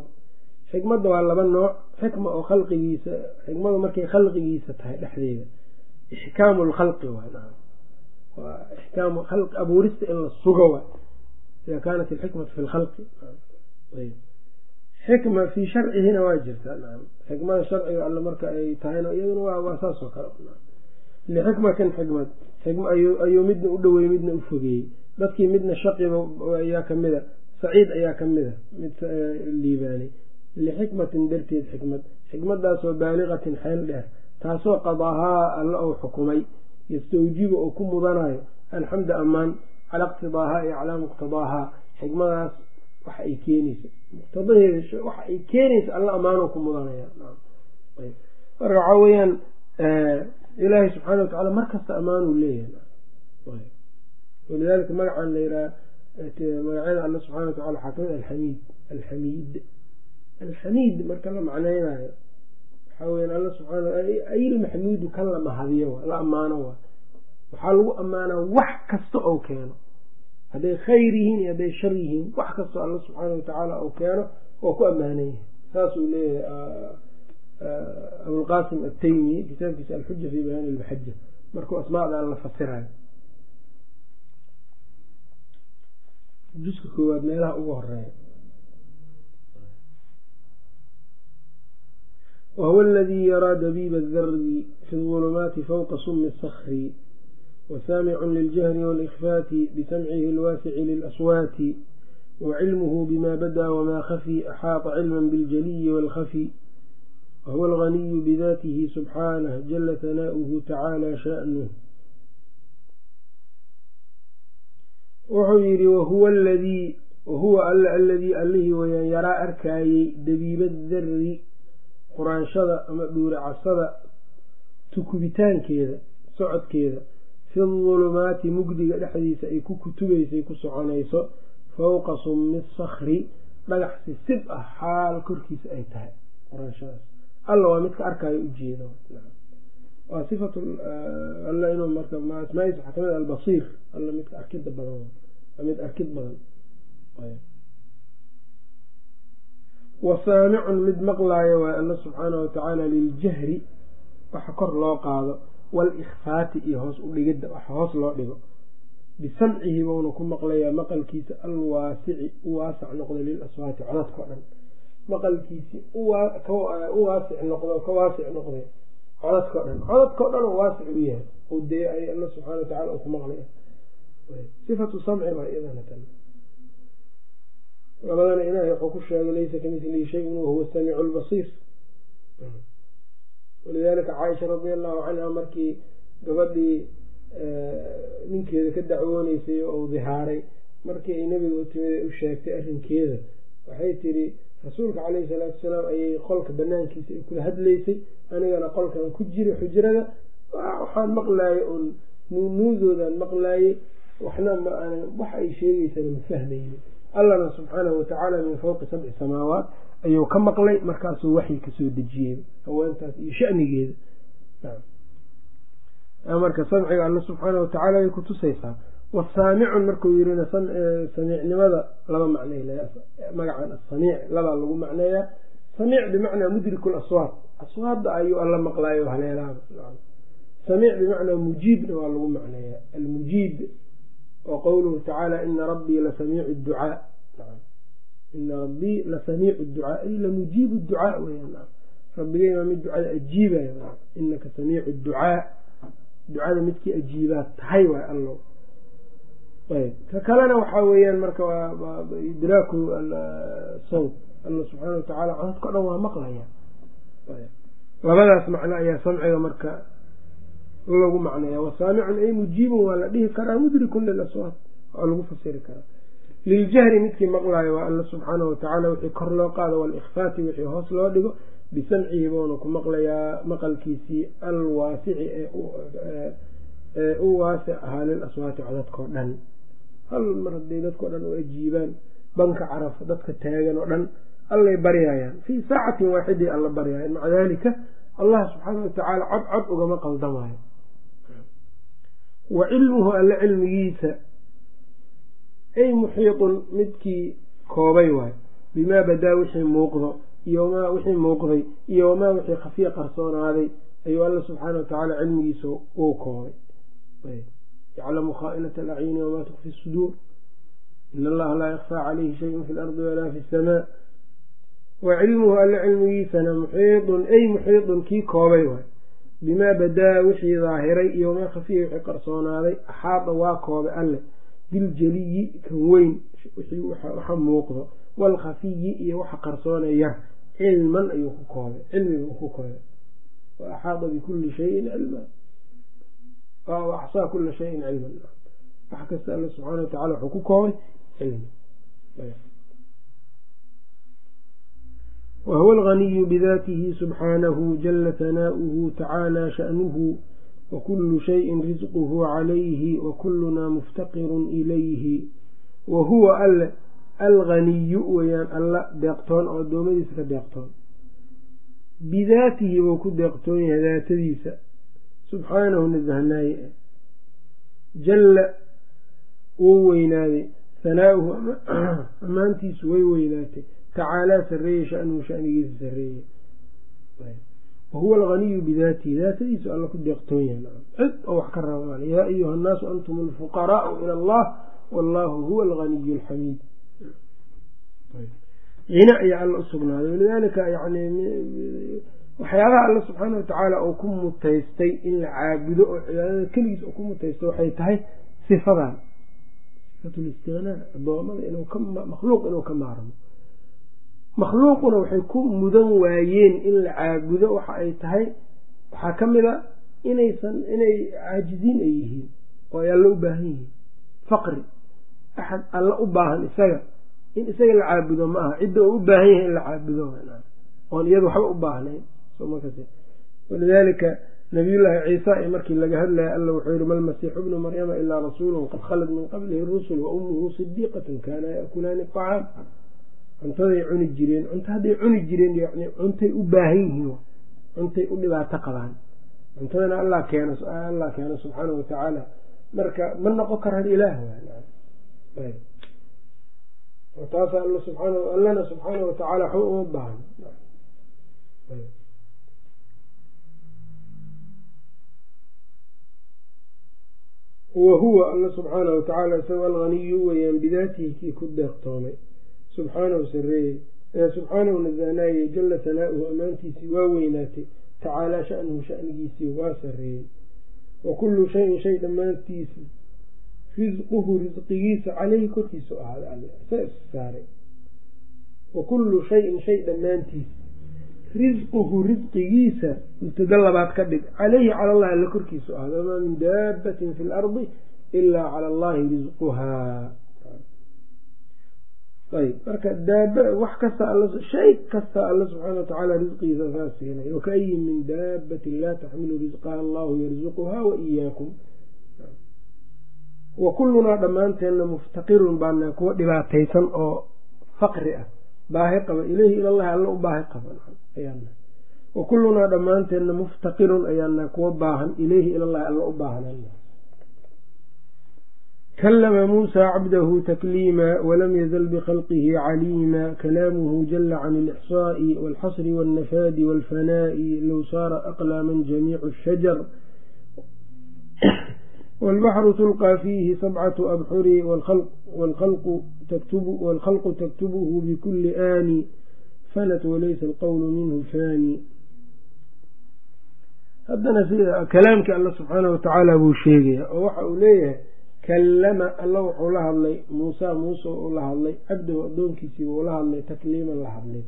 xikmadda waa laba nooc xikma oo khalqigiisa xikmadu markay khalqigiisa tahay dhexdeeda ixkaamu lkhalqi waa ixkaamu abuurista in la sugo waa ida kaanat alxikmatu fi lkhalqi. Xikma fii sharcihina waa jirtaa xikmada sharciga alle marka ay tahayna iyaduna waa saasoo kale lixikmatin xikmad xikma ayuu midna u dhoweeyey midna u fogeeyey. Dadkii midna shaqiba ayaa kamida saciid ayaa kamida mid liibaanay lixikmatin darteed xikmad xikmadaasoo baaligatin xeel dheer taasoo qadaahaa alla ou xukumay yastawjibu oo ku mudanayo alxamda ammaan calaa iqtidaahaa iyo calaa muqtadaahaa xikmadaas waxa ay keenaysa muqtadaheeda waxa ay keenaysa alla ammaano ku mudanaya marka waxaa weeyaan ilaahay subxaana watacala mar kasta ammaanuu leeyahay walidaalika magacan la yihaha magacyada alla subxana wa tacala waxaa ka mid alxamiid alxamiid alxamiid marka la macneynayo waxaa weyan alla subxaana ayilmaxmuudu kan la mahadiyo la ammaano waa waxaa lagu ammaanaa wax kasta oo keeno. Hadday khayr yihiin iyo hadday shar yihiin wax kastoo alla subxaana watacaala oo keeno oo ku ammaanan yahay saasuu leeyahay abulqasim ataymi kitaabkiisa alxuja fi bayaani ilmaxaja markuu asmaada alla fasirayo. Juska koowaad meelaha ugu horreeya wahuwa aladii yaraa dabiiba dardi fi dulumaati fowqa sumi اsakhri wasaamicu liljahri wاlإkhfaati bisamcihi اlwaasici lilaswaati wacilmuhu bima badaa wama khafi axaaطa cilma biاljaliyi wاlkhafi wahuwa alganiyu bidaatihi subxaanah jala hanaa'uhu tacaala sha'nuh wuxuu yidhi wahuwa aladii wahuwa alla aladii allihii weyaan yaraa arkaayey dabiiba darri quraanshada ama dhuuracasada tukubitaankeeda socodkeeda fi dulumaati mugdiga dhexdiisa ay ku kutubaysay ku soconayso fowqa summi sakri dhagax sisib ah xaal korkiisa ay tahay quraanshadaas. Alla waa midka arkaayo ujeeda waa sifat alla inuu marka asmaaiis waxaa ka mid albasiir alla midka arkida badan mid arkid badan wa saamicun mid maqlaayo waa alla subxaana watacaala liljahri waxa kor loo qaado waalikhfaati iyo hoos u dhigidda waxa hoos loo dhigo. Bisamcihi bauna ku maqlayaa maqalkiisa alwaasici u waasac noqday lil aswaati codadkao dhan. Maqalkiisii u waasic noqdo ka waasic noqday codadkao dhan. Codadkao dhan oo waasic u yahay oo ay alla subxana wa tacala ku maqlaya. Sifatu samci baa iyadana tan labadana ilaahay wuxuu ku sheegay laysa kamithlihi shayun wahuwa samiicu lbasiir walidaalika caaisha radia allahu canha markii gabadhii ninkeeda ka dacwooneysay oo dihaaray markii ay nebiga u timid ay u sheegtay arrinkeeda waxay tidhi rasuulka caleyhi salaatu wasalaam ayay qolka banaankiisa ay kula hadlaysay anigana qolkan ku jira xujrada waxaan maqlaayay oon nuunuudoodaan maqlaayey waxna ma aanan wax ay sheegeysana ma fahmaynin allana subxaanahu watacaala min fowqi sabci samaawaat ayuu ka maqlay markaasuu waxyi ka soo dejiyey haweentaas iyo shanigeeda. Marka samciga alla subxaana watacaala ay kutusaysaa wasaamicun markuu yirina samiicnimada laba macnay magacan asamiic labaa lagu macneeyaa. Samiic bimacnaa mudriku laswaat aswaadda ayuu alla maqlaayo haleelaaba samiic bimacnaa mujiibna waa lagu macneeyaa. Almujiib wa qowluhu tacaala ina rabbii lasamiicu ducaa ina rabbii lasamiicu ducaa ay lamujiibu ducaa weyan rabbigay waa mid ducada ajiibaya inaka samiicu ducaa ducada midkii ajiibaa tahay waay allo ayb. Ka kalena waxaa weeyaan marka waa idraaku sawt alla subxaana watacaala codadka o dhan waa maqlaya labadaas macno ayaa samciga marka lagu macneeya wasaamicun ay mujiibun waa la dhihi karaa mudrikun lilaswaat waa lagu fasiri karaa. Liljahri midkii maqlaayo waa alla subxaana watacaala wixii kor loo qaado waalikhfaati wixii hoos loo dhigo bisamcihi buuna ku maqlayaa maqalkiisii alwaasici ee u waasic ahaa lil aswaati codadkao dhan. Hal mar hadday dadkao dhan u ajiibaan banka caraf dadka taagan oo dhan allay baryayaan. Fii saacatin waaxidii alla baryayan maca daalika allah subxaana watacaala cod cod ugama qaldamayo wa cilmuhu alle cilmigiisa. Ay muxiiqun midkii koobay waayo bimaa badaa wixii muuqdo iyo wamaa wixii muuqday iyo wamaa wixii khafiya qarsoonaaday ayuu alla subxaana watacaala cilmigiisa uu koobay. Yaclamu khaa'inata alacyuni wamaa tukfi suduur in allaha laa yakfaa calayhi shayun fi lardi walaa fi samaa. Wa cilmuhu alle cilmigiisana muxiidun ay muxiidun kii koobay waay bimaa badaa wixii daahiray iyo wamaa khafiya wixii qarsoonaaday axaada waa koobay alle biljaliyi kan weyn waxa muuqdo waalkhafiyi iyo waxa qarsoonaya cilman ayuu ku koobay cilmigu ku koobay wa axaada bikulli shayin cilma. Wa axsaa kula shayin cilman wax kasta alla subxaana watacala wuxuu ku koobay cilmi wahuwa alganiyu bidaatihi subxaanahu jala hanaa'uhu tacaala sha'nuhu wakulu shayin risquhu calayhi wakulunaa muftaqirun ilayhi wa huwa alle alganiyu weyaan alla deeqtoon oo addoommadiisa ka deeqtoon bidaatihi buu ku deeqtoon yahay daatadiisa subxaanahu nasahnaaye jalla wuu weynaaday hanaa'uhu ammaantiisu way weynaatay tacaalaa sarreeye shanuhu shanigiisa sarreeye wahuwa alganiyu bidaatihi daatadiisu alla ku deeqtoon yahay cid oo wax ka rabaan yaa ayuha annaasu antum alfuqaraau ila allah wallahu huwa alganiyu alxamiid hina ayaa alla u sugnaaday walidaalika yani waxyaabaha alla subxaana watacaala uu ku mutaystay in la caabudo oo cibaadada keligiis uu ku mutaystay waxay tahay sifadan sifatulistiqnaa adoomada inuu ka makhluuq inuu ka maarmo makhluuquna waxay ku mudan waayeen in la caabudo waxa ay tahay. Waxaa ka mid a inaysan inay caajiziin ay yihiin oo ay alla u baahan yihiin. Faqri axad alla u baahan isaga in isaga la caabudo ma aha. Cidda uu u baahan yahay in la caabudo oon iyadu waxba u baahnayn. Walidaalika nabiyullaahi ciisa i markii laga hadlaya alla wuxuu yihi malmasiixu bnu maryama ilaa rasuulun qad khalad min qablihi rusul wa ummuhu sidiiqatun kaana yaakulaani acaam cuntaday cuni jireen cunto hadday cuni jireen yani cuntay u baahan yihiin cuntay u dhibaato qabaan. Cuntadana allah keeno allah keeno subxaana watacaala marka ma noqon karaan ilaah subxaana allana subxaana watacaala waxba uma baahan wa huwa alla subxaana watacaala isagoo alganiyu weyaan bidaatihi kii ku deeqtoomay subxaanahu sareeyey subxaanahu nasaanaayey jala sanaa-uhu ammaantiisii waa weynaatay tacaalaa sha'nuhu sha'nigiisii waa sareeyey wa kullu shayin shay dhammaantiisi risquhu risqigiisa caleyhi korkiisu ahaaday alle isaga is saaray. Wa kullu shayin shay dhammaantiis risquhu risqigiisa mubtada labaad ka dhig caleyhi cala allahi alla korkiisu ahaaday wamaa min daabatin fi lardi ilaa cala allahi risquhaa ayb marka daaba wax kasta shay kasta alla subxaana watacaala risqigiisa saa siinay. wakaayin min daabatin laa taxmilu risqaha allahu yarzuquhaa wa iyaakum wa kullunaa dhammaanteenna muftaqirun baana kuwa dhibaataysan oo faqri ah baahi qaba ileyhi ilallahi alla u baahi qaba wa kullunaa dhammaanteenna muftaqirun ayaana kuwa baahan ileyhi ilallahi alla u baahan kalama muusaa cabdahu takliima walam yazal bikhalqihi caliima kalaamuhu jala can alixsaa'i walxasri walnafaadi walfanaa'i low saara aqlaaman jamiicu shajar wاlbaxru tulqى fiihi sabcaةu abxuri wاlkhalqu taktubuhu bikuli aani fanat walaysa alqowlu minhu faani haddana sida kalaamkii alla subxaana watacaala buu sheegaya oo waxa uu leeyahay kallama alla wuxuu la hadlay muusa muuse uu la hadlay cabdahu addoonkiisii buu la hadlay takliiman la hadlay.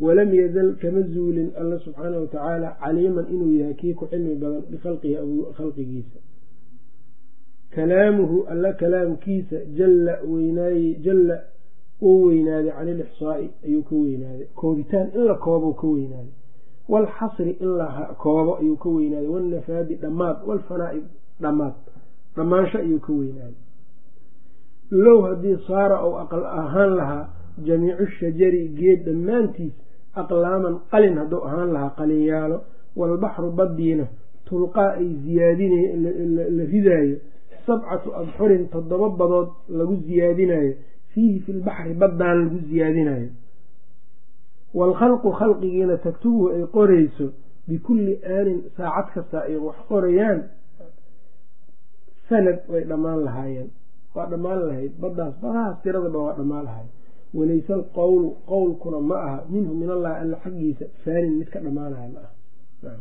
Walam yazal kama zuulin alla subxaana watacaala caliiman inuu yahay kii ku cilmi badan bikhalqihi khalqigiisa. Kalaamuhu alla kalaamkiisa jalla weynaaye jalla uu weynaaday can ilixsaa'i ayuu ka weynaaday. Koobitaan in la koobo ka weynaaday. Waalxasri in la koobo ayuu ka weynaaday. Waalnafaadi dhammaad waalfanaa'i dhammaad dhammaansho ayuu ka weynaaday low haddii saara ou aqal ahaan lahaa jamiicu shajari geed dhammaantiis aqlaaman qalin hadduu ahaan lahaa qalinyaalo waalbaxru baddiina tulqaa ay ziyaadin la ridaayo sabcatu abxurin toddoba badood lagu siyaadinayo fiihi fi lbaxri baddaan lagu siyaadinayo waalkhalqu khalqigiina taktubuhu ay qorayso bikulli aanin saacad kasta ay wax qorayaan sanad way dhammaan lahaayeen. Waa dhammaan lahayd baddaas badahaas tiradaba waa dhammaan lahayd. Walayse alqowlu qowlkuna ma aha. Minhu min allahi alla xaggiisa faanin mid ka dhammaanaya ma aha.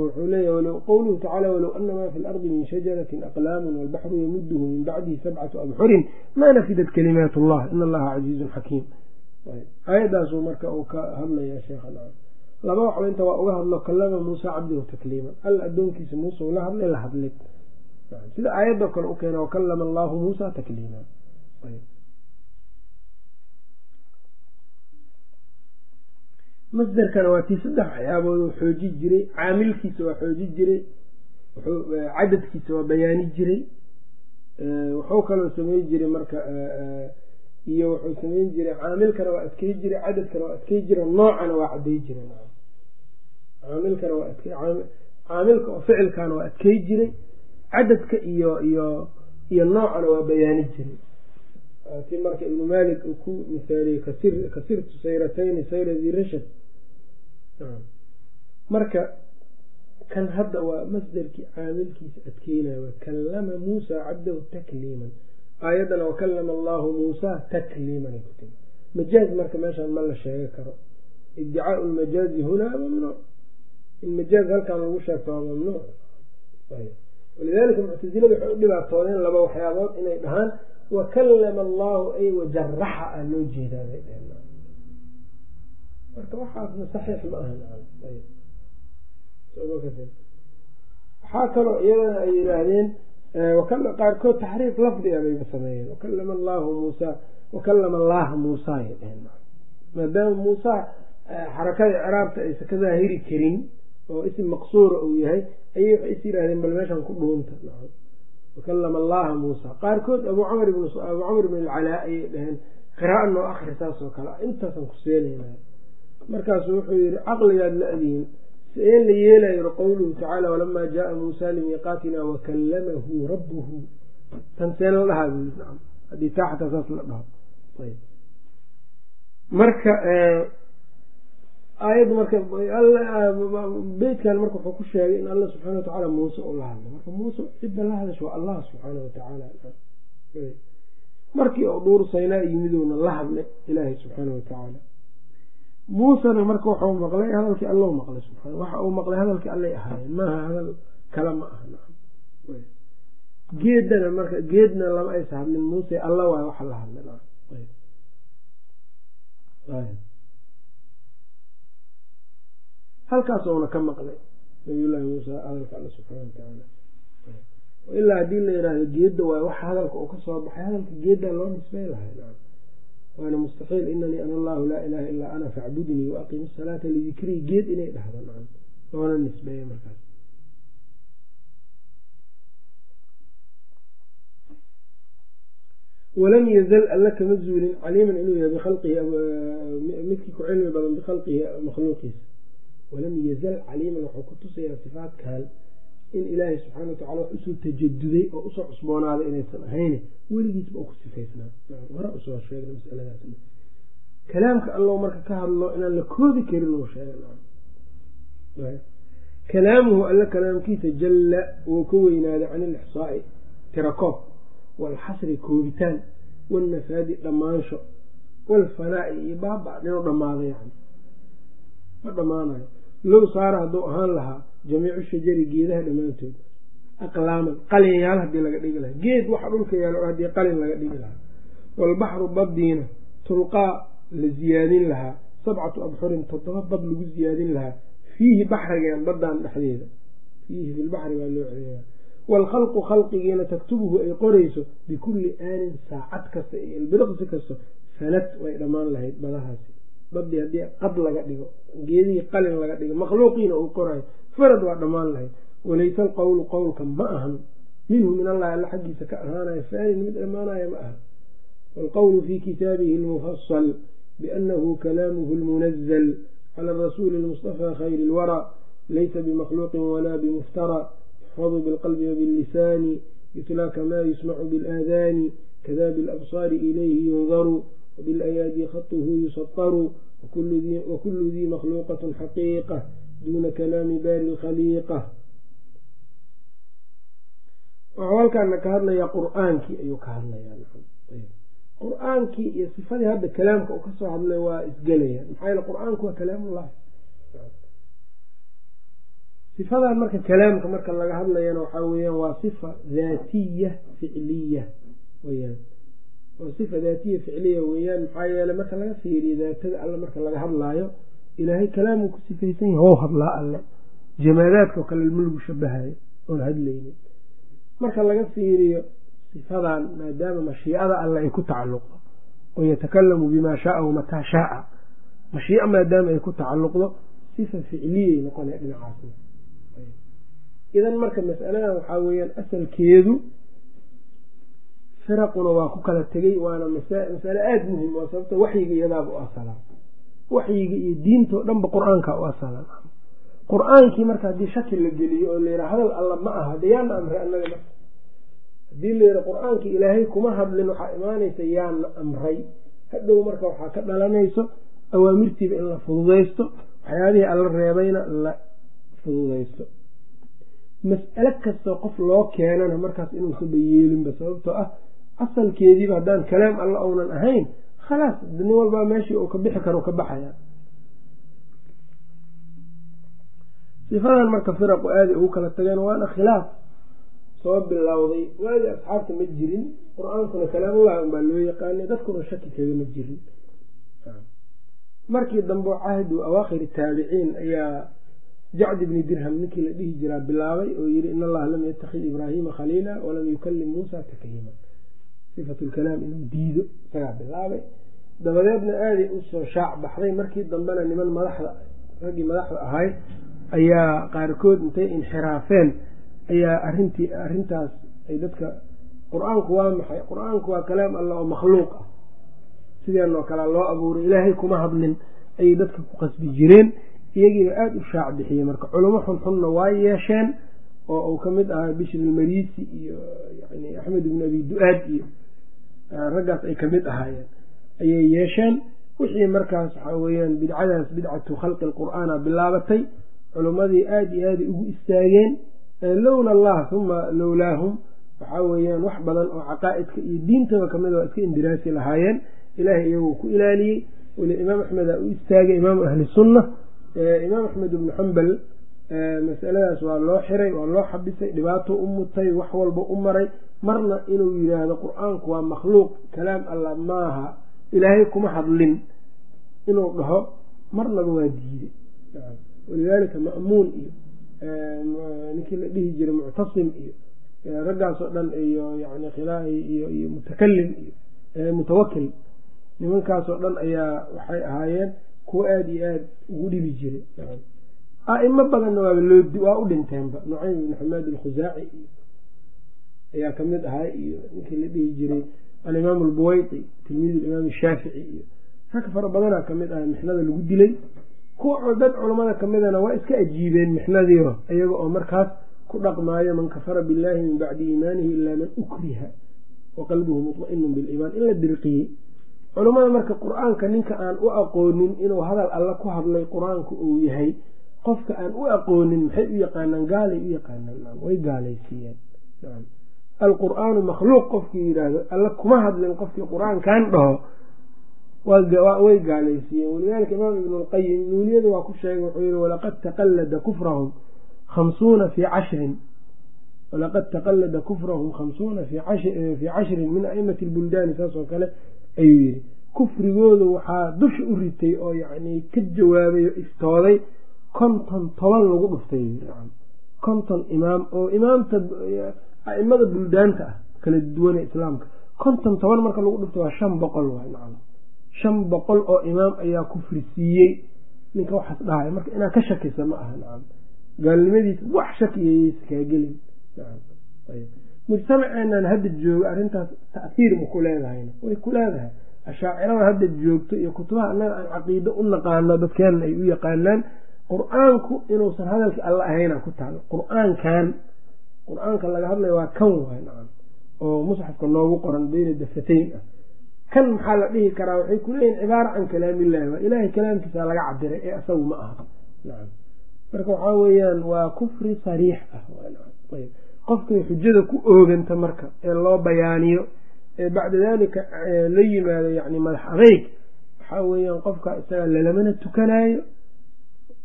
Wuxuu leeyahy qowluhu tacala walow anamaa fi lardi min shajaratin aqlaamun walbaxru yamuduhu min bacdihi sabcatu abxurin maa nafidat kalimaat allah in allaha casiizun xakiim aayadaasuu marka uu ka hadlaya sheekhan laba waxba inta waa uga hadlo kalama muusa cabdihu takliiman. Alla addoonkiisa muuse ula hadlay la hadlay sida aayadoo kale u keena wakalama allahu muusa takliima. Masderkana waa tii saddex waxyaabood oo xooji jiray caamilkiisa waa xooji jiray cadadkiisa waa bayaani jiray wuxuu kaloo samey jiray marka iyo wuxuu sameyn jiray caamilkana waa adkey jiray cadadkana waa adkey jira noocana waa cadey jiray caamilkana waa adkey caamilka oo ficilkana waa adkey jiray cadadka iyo iyo iyo noocana waa bayaani jiray. Ti marka ibnu malik uu ku misaaliyey kasirtu sayratayni sayra di rashad marka kan hadda waa masderkii caamilkiisa adkeynaya waa kallama muusa cabdahu takliiman. Aayaddana wakallama allahu muusa takliiman ay ku timi majaaz marka meeshaan ma la sheega karo. Iddicaau lmajaazi hunaa mamnuuc. In majaaz halkan lagu sheegto waa mamnuuc walidalika muctasilada waxay u dhibaatoodeen laba waxyaabood inay dhahaan wakallama allahu ay wajaraxa a loo jeedaa bay dheheen marka waxaasna saxiix ma aha waxaa kaloo iyadana ay yidhaahdeen qaarkood taxriif lafdi a bayba sameeyeen wakallama allahu muusa wakallama allaha muusa ay dheheen maadaama muusa xarakada icraabta aysa ka daahiri karin oo isim maqsuura uu yahay ayay waxay is yidhahdeen bal meeshan ku dhuunta. Wakallama allaha muusa. Qaarkood abu abu camr bn alcalaa ayay dhaheen qiraaa noo akri saas oo kale. Intaasaan ku seenayna. Markaasu wuxuu yihi caqligaad la adiin. Seen la yeelayo qowluhu tacaala walamaa jaaa muusa limiiqaatina wakallamahu rabbuhu. Tan seen la dhahaa bui nacam haddii taa xataa saas la dhaho. Marka aayadda marka beytkan marka wuxuu ku sheegay in alla subxaana wa tacaala muuse u la hadlay. Marka muuse cidda la hadasha waa allah subxaana wa tacaala markii oo dhuur saynaa yimidoona la hadlay ilaahay subxaana wa tacaala muusena marka wuxuu maqlay hadalkii allau maqlay subxana waxa uu maqlay hadalkii allay ahaayeen. Maaha hadal kale ma aha geedana marka geedna lama aysa hadlin muuse alla waay waxa la hadlay halkaas oona ka maqlay. Nabiyullaahi muusa hadalka alla subxaana wa tacaala ilaa haddii la yidhaahdo geedda waay waxa hadalka uu ka soo baxay hadalka geeddaa loo nisbay lahay waana mustaxiil. Inanii ana allahu laa ilaaha illaa ana facbudnii waaqim asalaata lidikrii geed inay dhahdo nacam loona nisbeeya markaas. Walam yazal alla kama zuulin caliiman inuu yahay bikhalqihi midkii ku cilmi badan bikhalqihi makhluuqiisa walam yazal caliiman wuxuu ku tusayaa sifaadkan in ilaahay subxaana watacala wax u soo tajaduday oo u soo cusboonaaday inaysan ahayn weligiisba oo ku sifaysnaa. Hore u soo sheegna masaladaas. Kalaamka allow marka ka hadlo inaan la koobi karin uu sheegay kalaamuhu alla kalaamkiisa jalla wuu ka weynaaday can ilixsaai tirakoob waalxasri koobitaan waalnafaadi dhammaansho waalfanaa'i iyo baaba inuu dhammaado yani. Ma dhammaanayo low saara hadduu ahaan lahaa jamiicu shajari geedaha dhammaantood aqlaaman qalinyaal haddii laga dhigi lahaa. Geed waxa dhulka yaalo haddii qalin laga dhigi lahaa. Waalbaxru baddiina tulqaa la ziyaadin lahaa. Sabcatu abxurin toddoba bad lagu ziyaadin lahaa. Fiihi baxrigan baddaan dhexdeeda. Fiihi filbaxri baa loo celiyaa waalkhalqu khalqigiina taktubuhu ay qorayso bikulli aanin saacad kasta iyo ilbiriqsi kasta fanad way dhammaan lahayd badahaasi badii haddii qad laga dhigo geedihii qalin laga dhigo makhluuqiina uu qorayo farad waa dhammaan lahayd walayse alqowlu qowlka ma ahan. Minhu min allahi alla xaggiisa ka ahaanayo faanin mid dhammaanaya ma aha waalqowlu fii kitaabihi almufasal biannahu kalaamuhu lmunazal cala rasuuli lmustafaa khayri lwaraa laysa bimakhluuqin walaa bimuftara yaxfadu bilqalbi wabillisaani yutlaa kamaa yusmacu bilaadaani kada bilabsaari ilayhi yundaru وبالأيادي خطه يسطر وكل ذي, وكل ذي مخلوقة حقيقة دون كلام بار الخليقة halkaana ka hadlayaa qur-aankii ayuu ka hadlayaa qur-aankii iyo sifadii hadda kalaamka uu kasoo hadlay waa isgelayaan maxaa yeele qur-aanku waa kalaamullahi sifadan marka kalaamka marka laga hadlayana waxaa weeyaan waa sifa daatiya ficliya weyaan waa sifa daatiya ficliya weeyaan maxaa yeele marka laga fiiriyo daatada alle marka laga hadlaayo ilaahay kalaamuu ku sifaysan yahay how hadlaa alle. Jamaadaadka oo kale ma lagu shabahayo oon hadlaynin. Marka laga fiiriyo sifadan maadaama mashiicada alle ay ku tacalluqdo oo yatakalamu bimaa shaaa mataa shaaa. Mashiico maadaama ay ku tacalluqdo sifa ficliyay noqona dhinacaasna idan marka masaladan waxaa weeyaan asalkeedu firaquna waa ku kala tegey waana masale aada muhiim oo sababta waxyiga iyadaaba u asalaa waxyiga iyo diintao dhanba qur'aanka u asalan qur'aankii marka haddii shaki la geliyo oo layidha hadal alla ma aha de yaana amray annaga marka haddii layidha qur'aankii ilaahay kuma hadlin waxaa imaanaysa yaana amray. Hadhow marka waxaa ka dhalanayso awaamirtiiba in la fududaysto waxyaabihii alla reebayna la fududaysto. Mas'ale kastoo qof loo keenana markaas inuusaba yeelinba sababtoo ah asalkeediiba haddaan kalaam alla ounan ahayn khalaas nin walbaa meeshii uu ka bixi karo ka baxaya. Sifadan marka firaqu aaday ugu kala tageen waana khilaaf soo bilowday. Waagi asxaabta ma jirin qur'aankuna kalaamullahi unbaa loo yaqaanay dadkuna shaki kagama jirin. Markii dambe cahdu awaakhir taabiciin ayaa jacd ibni dirham ninkii la dhihi jiraa bilaabay oo yiri in allaha lam yatakid ibraahiima khaliila walam yukalim muusa takliima sifatu lkalaam inuu diido isagaa bilaabay dabadeedna aaday u soo shaac baxday markii dambena niman madaxda raggii madaxda ahay ayaa qaarkood intay inxiraafeen ayaa arintii arrintaas ay dadka qur'aanku waa maxay qur'aanku waa kalaam allah oo makhluuq ah sideenoo kale loo abuuray ilaahay kuma hadlin ayay dadka ku qasbi jireen iyagiiba aada u shaac bixiyey marka culamo xunxunna waa yeesheen oo uu ka mid ahaa bishir ilmariisi iyo yani axmed ibn abi du-aad iyo raggaas ay ka mid ahaayeen ayay yeesheen. Wixii markaas waxaa weeyaan bidcadaas bidcatu khalqi lqur'aana bilaabatay culimmadii aada iyo aaday ugu istaageen. Lowla allah huma lowlaahum waxaa weeyaan wax badan oo caqaa'idka iyo diintaba ka mid waa iska indiraasi lahaayeen. Ilaahay iyagoo ku ilaaliyey weli imaam axmeda u istaagay imaamu ahli sunna imaam axmed ibnu xambal masaladaas waa loo xiray waa loo xabisay dhibaato u mutay wax walba u maray marna inuu yidhaahdo qur'aanku waa makhluuq kalaam allah maaha ilaahay kuma hadlin. Inuu dhaho marnaba waa diiday walidaalika ma'muun iyo ninkii la dhihi jiray muctasim iyo raggaasoo dhan iyo yani khilaahi iyo iyo mutakalim iyo mutawakil nimankaasoo dhan ayaa waxay ahaayeen kuwo aada iyo aada ugu dhibi jiray. A'imo badanna waaba loo waa u dhinteenba nucaym ibn xamaad alkhusaaci iyo ayaa ka mid ahaa iyo ninkii la dhihi jiray. Alimaam albuwaydi tilmiid imaam shaafici iyo rag fara badanaa ka mid aha mixnada lagu dilay. Kuwa dad culammada kamidana waa iska ajiibeen mixnadiio iyaga oo markaas ku dhaqmaayo man kafara billahi min bacdi iimaanihi ilaa man ukriha wa qalbuhu mutma'inun biliimaan in la dirqiyey. Culammada marka qur'aanka ninka aan u aqoonin inuu hadal alle ku hadlay qur'aanku uu yahay qofka aan u aqoonin maxay u yaqaanaan gaalay u yaqaanaan? Way gaalaysiiyeen alqur-aanu makhluuq qofkii yidhaahdo. Alle kuma hadlin qofkii qur'aankan dhaho. Way gaalaysiiyeen. Walidaalika imaam ibnu lqayim nuuniyada waa ku sheegay wuxuu yihi walaqad taqallada kufrahum khamsuuna fii cashrin. Walaqad taqallada kufrahum khamsuuna fii cashrin min a'imati lbuldaani saas oo kale ayuu yidhi. Kufrigooda waxaa dusha u ritay oo yacni ka jawaabay oo iftooday konton toban lagu dhuftay konton imaam oo imaamta a'imada buldaanta ah kala duwane islaamka. Konton toban marka lagu dhufto waa shan boqol waay shan boqol oo imaam ayaa kufri siiyey ninka waxaas dhahay marka inaad ka shakisa ma aha nacam. Gaalnimadiisa wax shakiyaysa kaa gelin mujtamaceenan hadda jooga arrintaas ta'hiir ma ku leedahayna way ku leedahay. Ashaacirada hadda joogto iyo kutubaha annaga aan caqiido u naqaano dadkeenna ay u yaqaanaan qur'aanku inuusan hadalkii alla ahayna ku taalo qur'aankan qur'aanka laga hadlaya waa kan waay nacam oo musxafka noogu qoran beyna dafatayn ah. Kan maxaa la dhihi karaa? Waxay kuleeyihin cibaara can kalaamillahi waa ilaahay kalaamkiisa laga cabiray ee asagu ma aha. Nacam. Marka waxaa weeyaan waa kufri sariix ah qofkay xujada ku ooganta marka ee loo bayaaniyo ee bacda dalika la yimaado yani madax adeyg waxaa weeyaan qofka isaga lalamana tukanaayo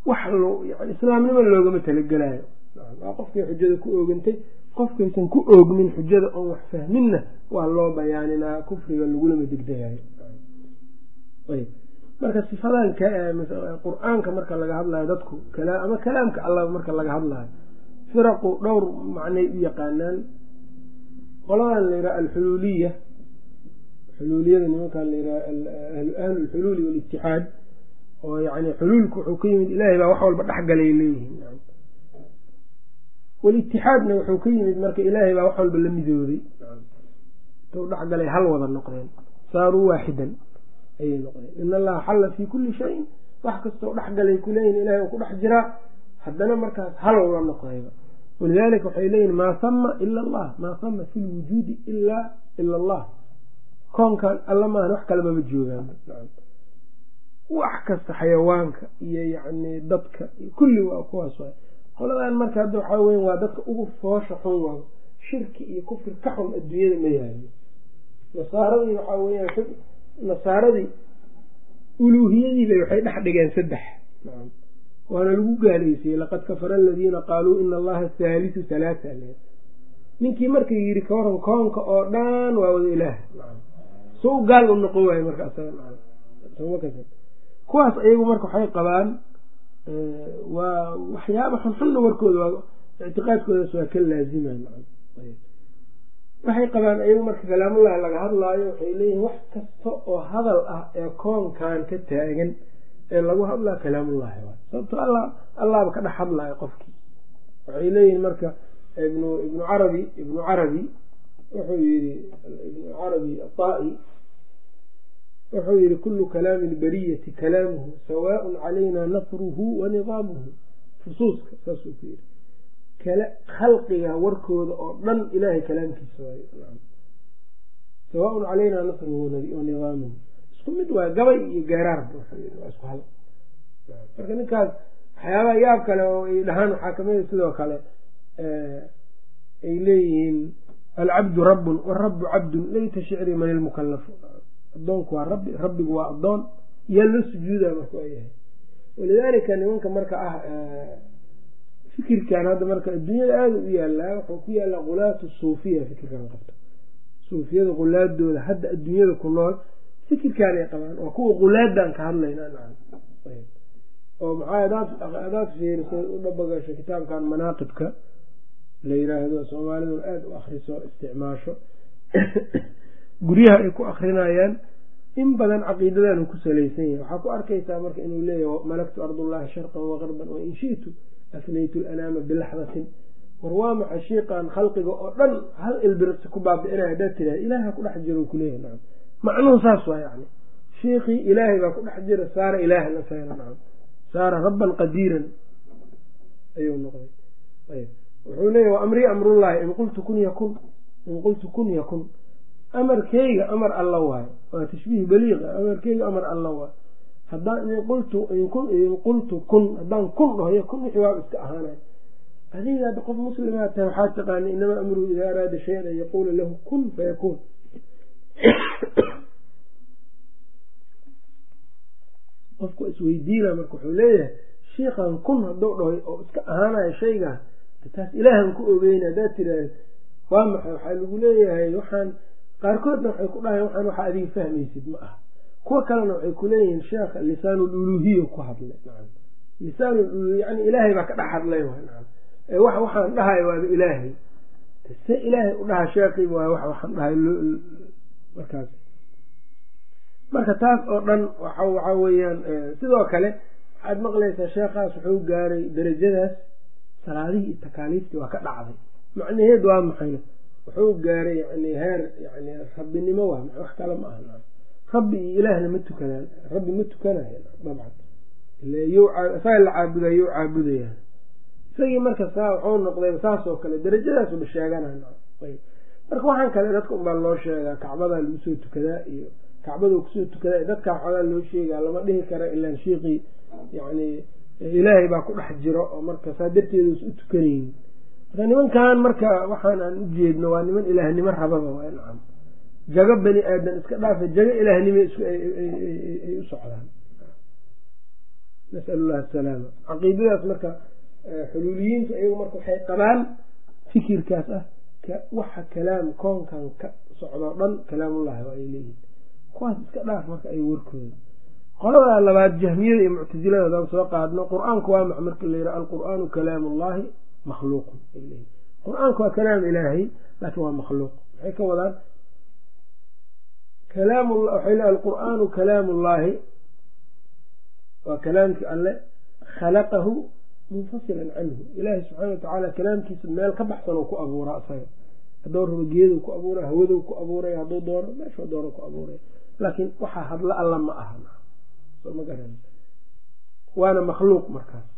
wax islaamnimo loogama talagelayo waa qofkay xujada ku oogantay qofkaysan ku oogmin xujada oon wax fahminna waa loo bayaaninaa kufriga lagulama degdegayo marka sifadan qur'aanka marka laga hadlayo dadku ama kalaamka alla marka laga hadlayo firaqu dhowr macnay u yaqaanaan. Qoladan la yidhaha alxuluuliya xuluuliyada nimankan la yidhaha ahlu lxuluuli walitixaad oo yani xuluulku wuxuu ka yimid ilaahay baa wax walba dhexgalay leeyihiin walitixaadna wuxuu ka yimid marka ilaahay baa wax walba la midoobay. Intuu dhexgalay hal wada noqdeen. Saaruu waaxidan ayay noqdeen. In allaha xalla fii kulli shayin. Wax kastoo dhexgalay kuleeyihin ilahay uu ku dhex jiraa. Haddana markaas hal wada noqdayba walidaalika waxay leeyihiin maa sama ila allah maa sama fi lwujuudi ila ila allah koonkan alla maahan wax kalemaba joogaan wax kasta xayawaanka iyo yacni dadka kulli waa kuwaas waay qoladan marka hadda waxaa weya waa dadka ugu foosha xun waayo shirki iyo kufri ka xun adduunyada ma yaalo nasaaradii waxaa weyaan nasaaradii uluuhiyadiibay waxay dhex dhigeen saddex. Waana lagu gaalaysiyey laqad kafara aladiina qaaluu ina allaha haalisu halaasa ninkii marka yidhi ka waran koonka oo dhan waa wada ilaah so u gaal u noqon waayo marka kuwaas ayagu marka waxay qabaan waa waxyaaba xunxunna warkooda ictiqaadkoodaas waa ka laaziman waxay qabaan ayagu marka kalaamullahi laga hadlaayo waxay leeyihiin wax kasta oo hadal ah ee koonkan ka taagan ee lagu hadlaa kalaamullahi waay sababto alla allaaba ka dhex hadlaayo qofkii. Waxay leeyihiin marka ibnu ibnu carabi ibnu carabi wuxuu yihi ibnu carabi ataa-i wuxuu yihi kulu kalaami lbariyati kalaamuhu sawaaءun calayna nasruhu wa nidaamuhu. Fusuuska saasuu ku yihi khalqiga warkooda oo dhan ilahay kalaamkiisa waay sawaaءun calayna nasruhu wa nidaamuhu. Isku mid waa gabay iyo geeraarba waa isku hal. Marka ninkaas waxyaabaha yaab kale oo ay dhahaan waxaa kamida sidoo kale ay leeyihiin alcabdu rabbun warabu cabdun layta shicri man ilmukalafu adoonku waa rabbi rabbigu waa adoon yaa loo sujuuda marka waa yahay. Walidaalika nimanka marka ah fikirkan hadda marka adduunyada aada u yaalaa wuxuu ku yaalaa qulaatu suufiya fikirkan qabta suufiyada qulaadooda hadda adduunyada ku nool fikirkaan ay qabaan waa kuwa qulaadan ka hadlayna oo maxaa adaad fiiriso u dhabagasho kitaabkan manaaqibka la yiraahdo soomaalidu aada u akriso isticmaasho guryaha ay ku akrinayaan in badan caqiidadan ku salaysan yahay. Waxaa ku arkaysaa marka inuu leeyahy malaktu ardullahi sharqan wagarban wain shi'tu afnaytu lanaama bilaxdatin war waa maxa shiiqan khalqiga oo dhan hal ilbirsi ku baabi'inaya haddaad tiraha ilaaha ku dhex jiro kuleeyahy nacam macnuhu saas waa yani shiiqii ilaahay baa ku dhex jira saara ilaaha la sayra nacam saara rabban qadiiran ayuu noqday. Ayb wuxuu leeyahy wa amrii amrullahi in qultu kun yakun in qultu kun yakun amarkeyga amar alla waayo waa tashbiih baliiqa amarkeyga amar alla waayo haddaan in qultu kun haddaan kun dhahoyo kun wixii waaba iska ahaanay. Adiga hadda qof muslimaa tahay waxaa taqaana inamaa amruhu idaa araada shayan an yaquula lahu kun fayakuun qofku isweydiina marka wuxuu leeyahay shiikan kun hadduu dhahoy oo iska ahaanayo shaygaa taas ilaahan ku ogeyna haddaad tiraahda waa maxay? Waxaa lagu leeyahay waxaan qaarkoodna waxay ku dhahayn waxaan waxa adiga fahmaysid ma aha. Kuwa kalena waxay kuleeyihiin sheekha lisaanululuhiya ku hadlay nacam. Lisaanul yani ilaahay baa ka dhex hadlay wax waxaan dhahayo waaba ilaahay. Se ilaahay u dhaha sheekhiiba waa wax waxaan dhahay markaas. Marka taas oo dhan waxa waxaa weeyaan sidoo kale waxaad maqlaysaa sheekhaas wuxuu gaaray darajadaas salaadihii iyo takaaliiftii waa ka dhacday. Macnaheed waa maxayna wuxuu gaaray yani heer yani rabbinimo waa wax kale ma aha rabbi iyo ilaahna ma tukadaan rabbi ma tukanayo dabcan. Isaga la caabuda you caabudaya isagii marka saa waxuu noqday saasoo kale darajadaasuba sheeganay marka waxaan kale dadka unbaa loo sheegaa kacbadaa lagu soo tukadaa iyo kacbaduu ku soo tukadaa dadkaa waxoogaa loo sheegaa lama dhihi kara ilaan shiiqii yani ilaahay baa ku dhex jiro oo marka saa darteedas u tukanaynin marka nimankan marka waxaan aan u jeedno waa niman ilaahnimo rababa waa nacam. Jago bani aadan iska dhaafa jago ilaahnimo ay u socdaan. Nasal llah asalaama caqiidadaas marka xuluuliyiinta iyagu marka waxay qabaan fikirkaas ah waxa kalaam koonkan ka socdoo dhan kalaamullahi waa ay leeyihiin kuwaas iska dhaaf marka ay warkooda. Qolada labaad jahmiyada iyo muctasilada hadaan soo qaadno qur'aanku waa max marka la yidhaha alqur'aanu kalaamu ullahi makhluuqun qur'aanku waa kalaam ilaahay laakiin waa makhluuq. Maxay ka wadaan kalaam alqur'aanu kalaamu ullaahi waa kalaamkii alle khalaqahu munfasilan canhu. Ilaahi subxaana wa tacaala kalaamkiisa meel ka baxsan ku abuuraa isaga. Hadduu rabo geedu ku abuuray hawaduu ku abuuray hadduu doono meeshuu doono ku abuuray. Laakiin waxaa hadlo alla ma aha. Waana makhluuq markaas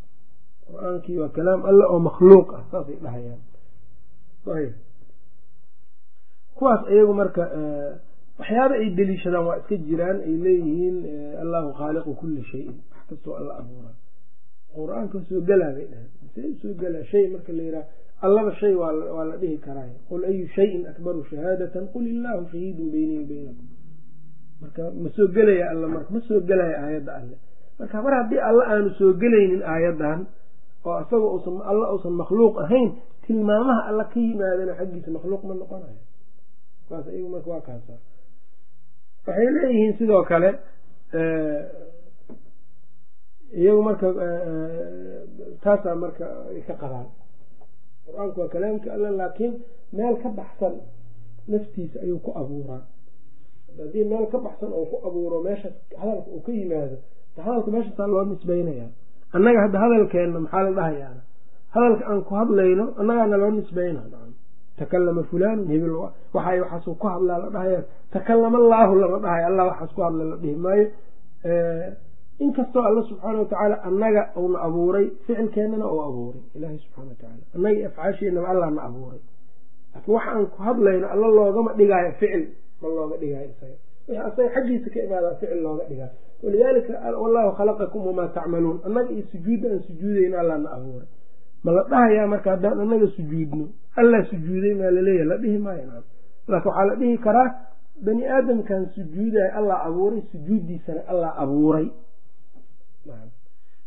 qur'aankii waa kalaam alle oo makhluuq ah saasay dhahayaan. Kuwaas iyagu marka waxyaaba ay deliishadaan waa iska jiraan ay leeyihiin allahu khaaliqu kuli shayin wax kastoo alla abuura qur'aanka soo gelaa bay dhaheen. See soo gelaa shay marka la yidhaha allaba shay waa la dhihi karaa qul ayu shayin akbaru shahaadatan qul illaahu shahiidun beynii beynakum marka ma soo gelaya alla marka ma soo gelaya aayadda alle. Marka mar haddii alle aanu soo gelaynin aayaddan oo isaga usan alla uusan makhluuq ahayn tilmaamaha alla ka yimaadana xaggiisa makhluuq ma noqonayo saas iyagu marka waa kaasa waxay leeyihiin sidoo kale iyagu marka taasaa marka ay ka qabaan qur'aanku waa kalaamka alle laakiin meel ka baxsan naftiisa ayuu ku abuuraa. Haddii meel ka baxsan oo ku abuuro meesha hadalka uu ka yimaado hadalka meeshaasaa loo nisbaynayaa annaga hadda hadalkeenna maxaa la dhahayaa? Hadalka aan ku hadlayno annagaana loo nisbayna takalama fulanun hebel waxay waxaasuu ku hadlaa la dhahaya takalama allaahu lama dhahayo allah waxaas ku hadla la dhihi maayo. Inkastoo alla subxaana watacaala annaga uuna abuuray ficilkeennana uu abuuray ilaahay subxana watacaala annaga afcaasheenaba allah na abuuray. Laakiin waxa aan ku hadlayno alla loogama dhigaayo ficil ma looga dhigaayo isaga. Wixii asaga xaggiisa ka imaadaa ficil looga dhigaayo walidaalika wallahu khalaqakum wamaa tacmaluun annaga iyo sujuudda aan sujuudayno allah na abuuray. Ma la dhahayaa marka haddaan annaga sujuudno? Allah sujuuday maa la leeyahay la dhihi maayo laakiin waxaa la dhihi karaa bani aadamkan sujuudayo allah abuuray sujuuddiisana allah abuuray.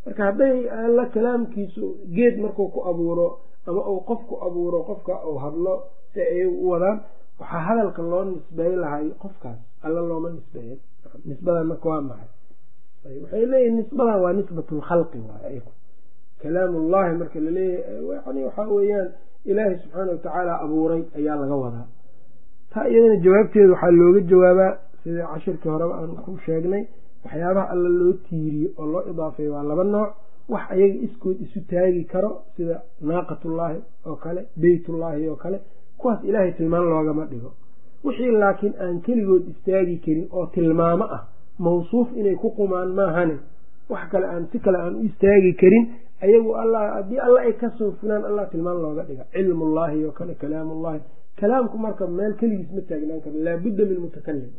Marka hadday alla kalaamkiisu geed markuu ku abuuro ama uu qof ku abuuro qofka uu hadlo si ay u wadaan waxaa hadalka loo nisbey lahay qofkaas alla looma nisbeeyen nisbadan marka waa maxay waxay leeyihiin nisbadan waa nisbatu lkhalqi waay kalaamullahi marka la leeyahay yani waxaa weeyaan ilaahay subxaana watacaala abuuray ayaa laga wadaa. Taa iyadana jawaabteeda waxaa looga jawaabaa sida cashirkii horeba aan ku sheegnay waxyaabaha alla loo tiiriyo oo loo idaafeeyo waa laba nooc. Wax ayaga iskood isu taagi karo sida naaqatullaahi oo kale beytullaahi oo kale kuwaas ilaahay tilmaan loogama dhigo. Wixii laakiin aan keligood istaagi karin oo tilmaamo ah mawsuuf inay ku qumaan maahane wax kale aan si kale aan u istaagi karin ayagu haddii alla ay ka soo fulaan allah tilmaan looga dhiga. Cilmullaahi oo kale kalaamullahi kalaamku marka meel keligiis ma taagnaan karo laabudda min mutakalim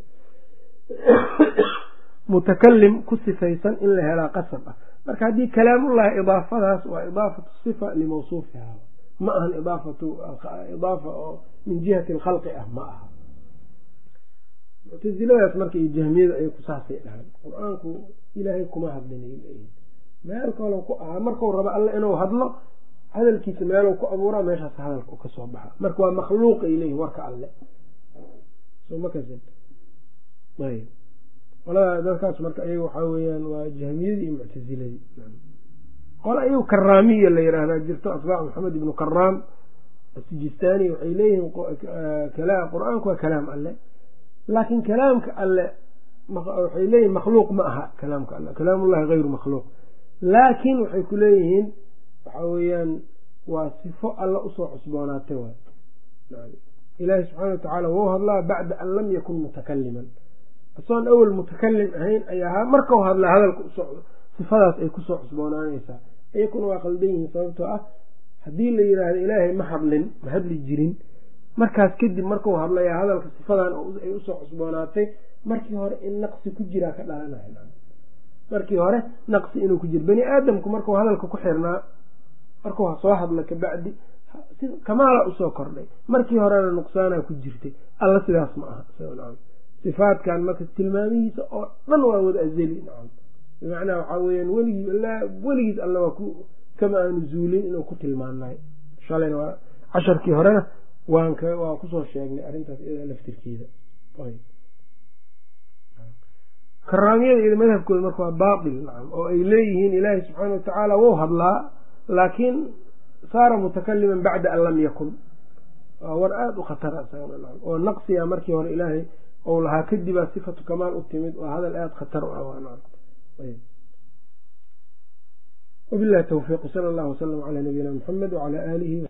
mutakalim ku sifaysan in la helaa qasab ah. Marka haddii kalaamullahi idaafadaas waa idaafatu sifa limawsuufiha ma ahan idaafa oo min jihati alkhalqi ah ma aha muctasiladaas marka iyo jahmiyada ay kusaasay dhahaan qur'aanku ilaahay kuma leeyihiin meel kalo ku ahaa markuu rabo alle inuu hadlo hadalkiisa meeluu ku abuuraa meeshaas hadalka ka baxa. Marka waa makhluuq ay leeyihiin warka alle. Qolada dadkaas marka ayaga waxaa weeyaan waa jahmiyadii iyo muctasiladii qole ayagu karaamiya la yiraahdaa jirto asbaac maxamed ibnu karaam asijistaani waxay leeyihiin qur'aanku waa kalaam alle laakiin kalaamka alle waxay leeyihiin makhluuq ma aha kalaamka alle. Kalaamullahi hayru makhluuq. Laakiin waxay ku leeyihiin waxaa weeyaan waa sifo alle u soo cusboonaatay waay. Ilaahi subxaana watacaala wou hadlaa bacda an lam yakun mutakaliman asoon awel mutakalim ahayn ayaa markau hadla hadalka sifadaas ay ku soo cusboonaanaysaa. Iyakuna waa qaldan yihiin sababtoo ah haddii la yidhaahdo ilaahay ma hadlin ma hadli jirin markaas kadib markau hadlayaa hadalka sifadan ay u soo cusboonaatay markii hore in naqsi ku jiraa ka dhalanaya. Markii hore naqsi inuu ku jiro bani aadamku markuu hadalka ku xirnaa markuu soo hadla kabacdi kamaala u soo kordhay. Markii horena nuqsaanaa ku jirtay. Alla sidaas ma aha. Sifaadkan marka tilmaamihiisa oo dhan waa wada azeli bimacnaa waxaa weyaan weligii weligiis alla waa kama aanu zuulin inuu ku tilmaanay. Shalayna waa casharkii horena waan ku soo sheegnay arrintaas iyada laftirkeeda. Karaamiyada iyada madhabkooda marka waa baatil oo ay leeyihiin ilaahi subxaana watacaala wou hadlaa laakiin saara mutakaliman bacda an lam yakun. Waa war aada u khatar oo naqsiga markii hore ilaahay ou lahaa kadibaa sifatu kamaal u timid waa hadal aada khatar u ah wabilahi towfiiq sala allahu wasalam calaa nabiyina muxamed wacalaa aalihi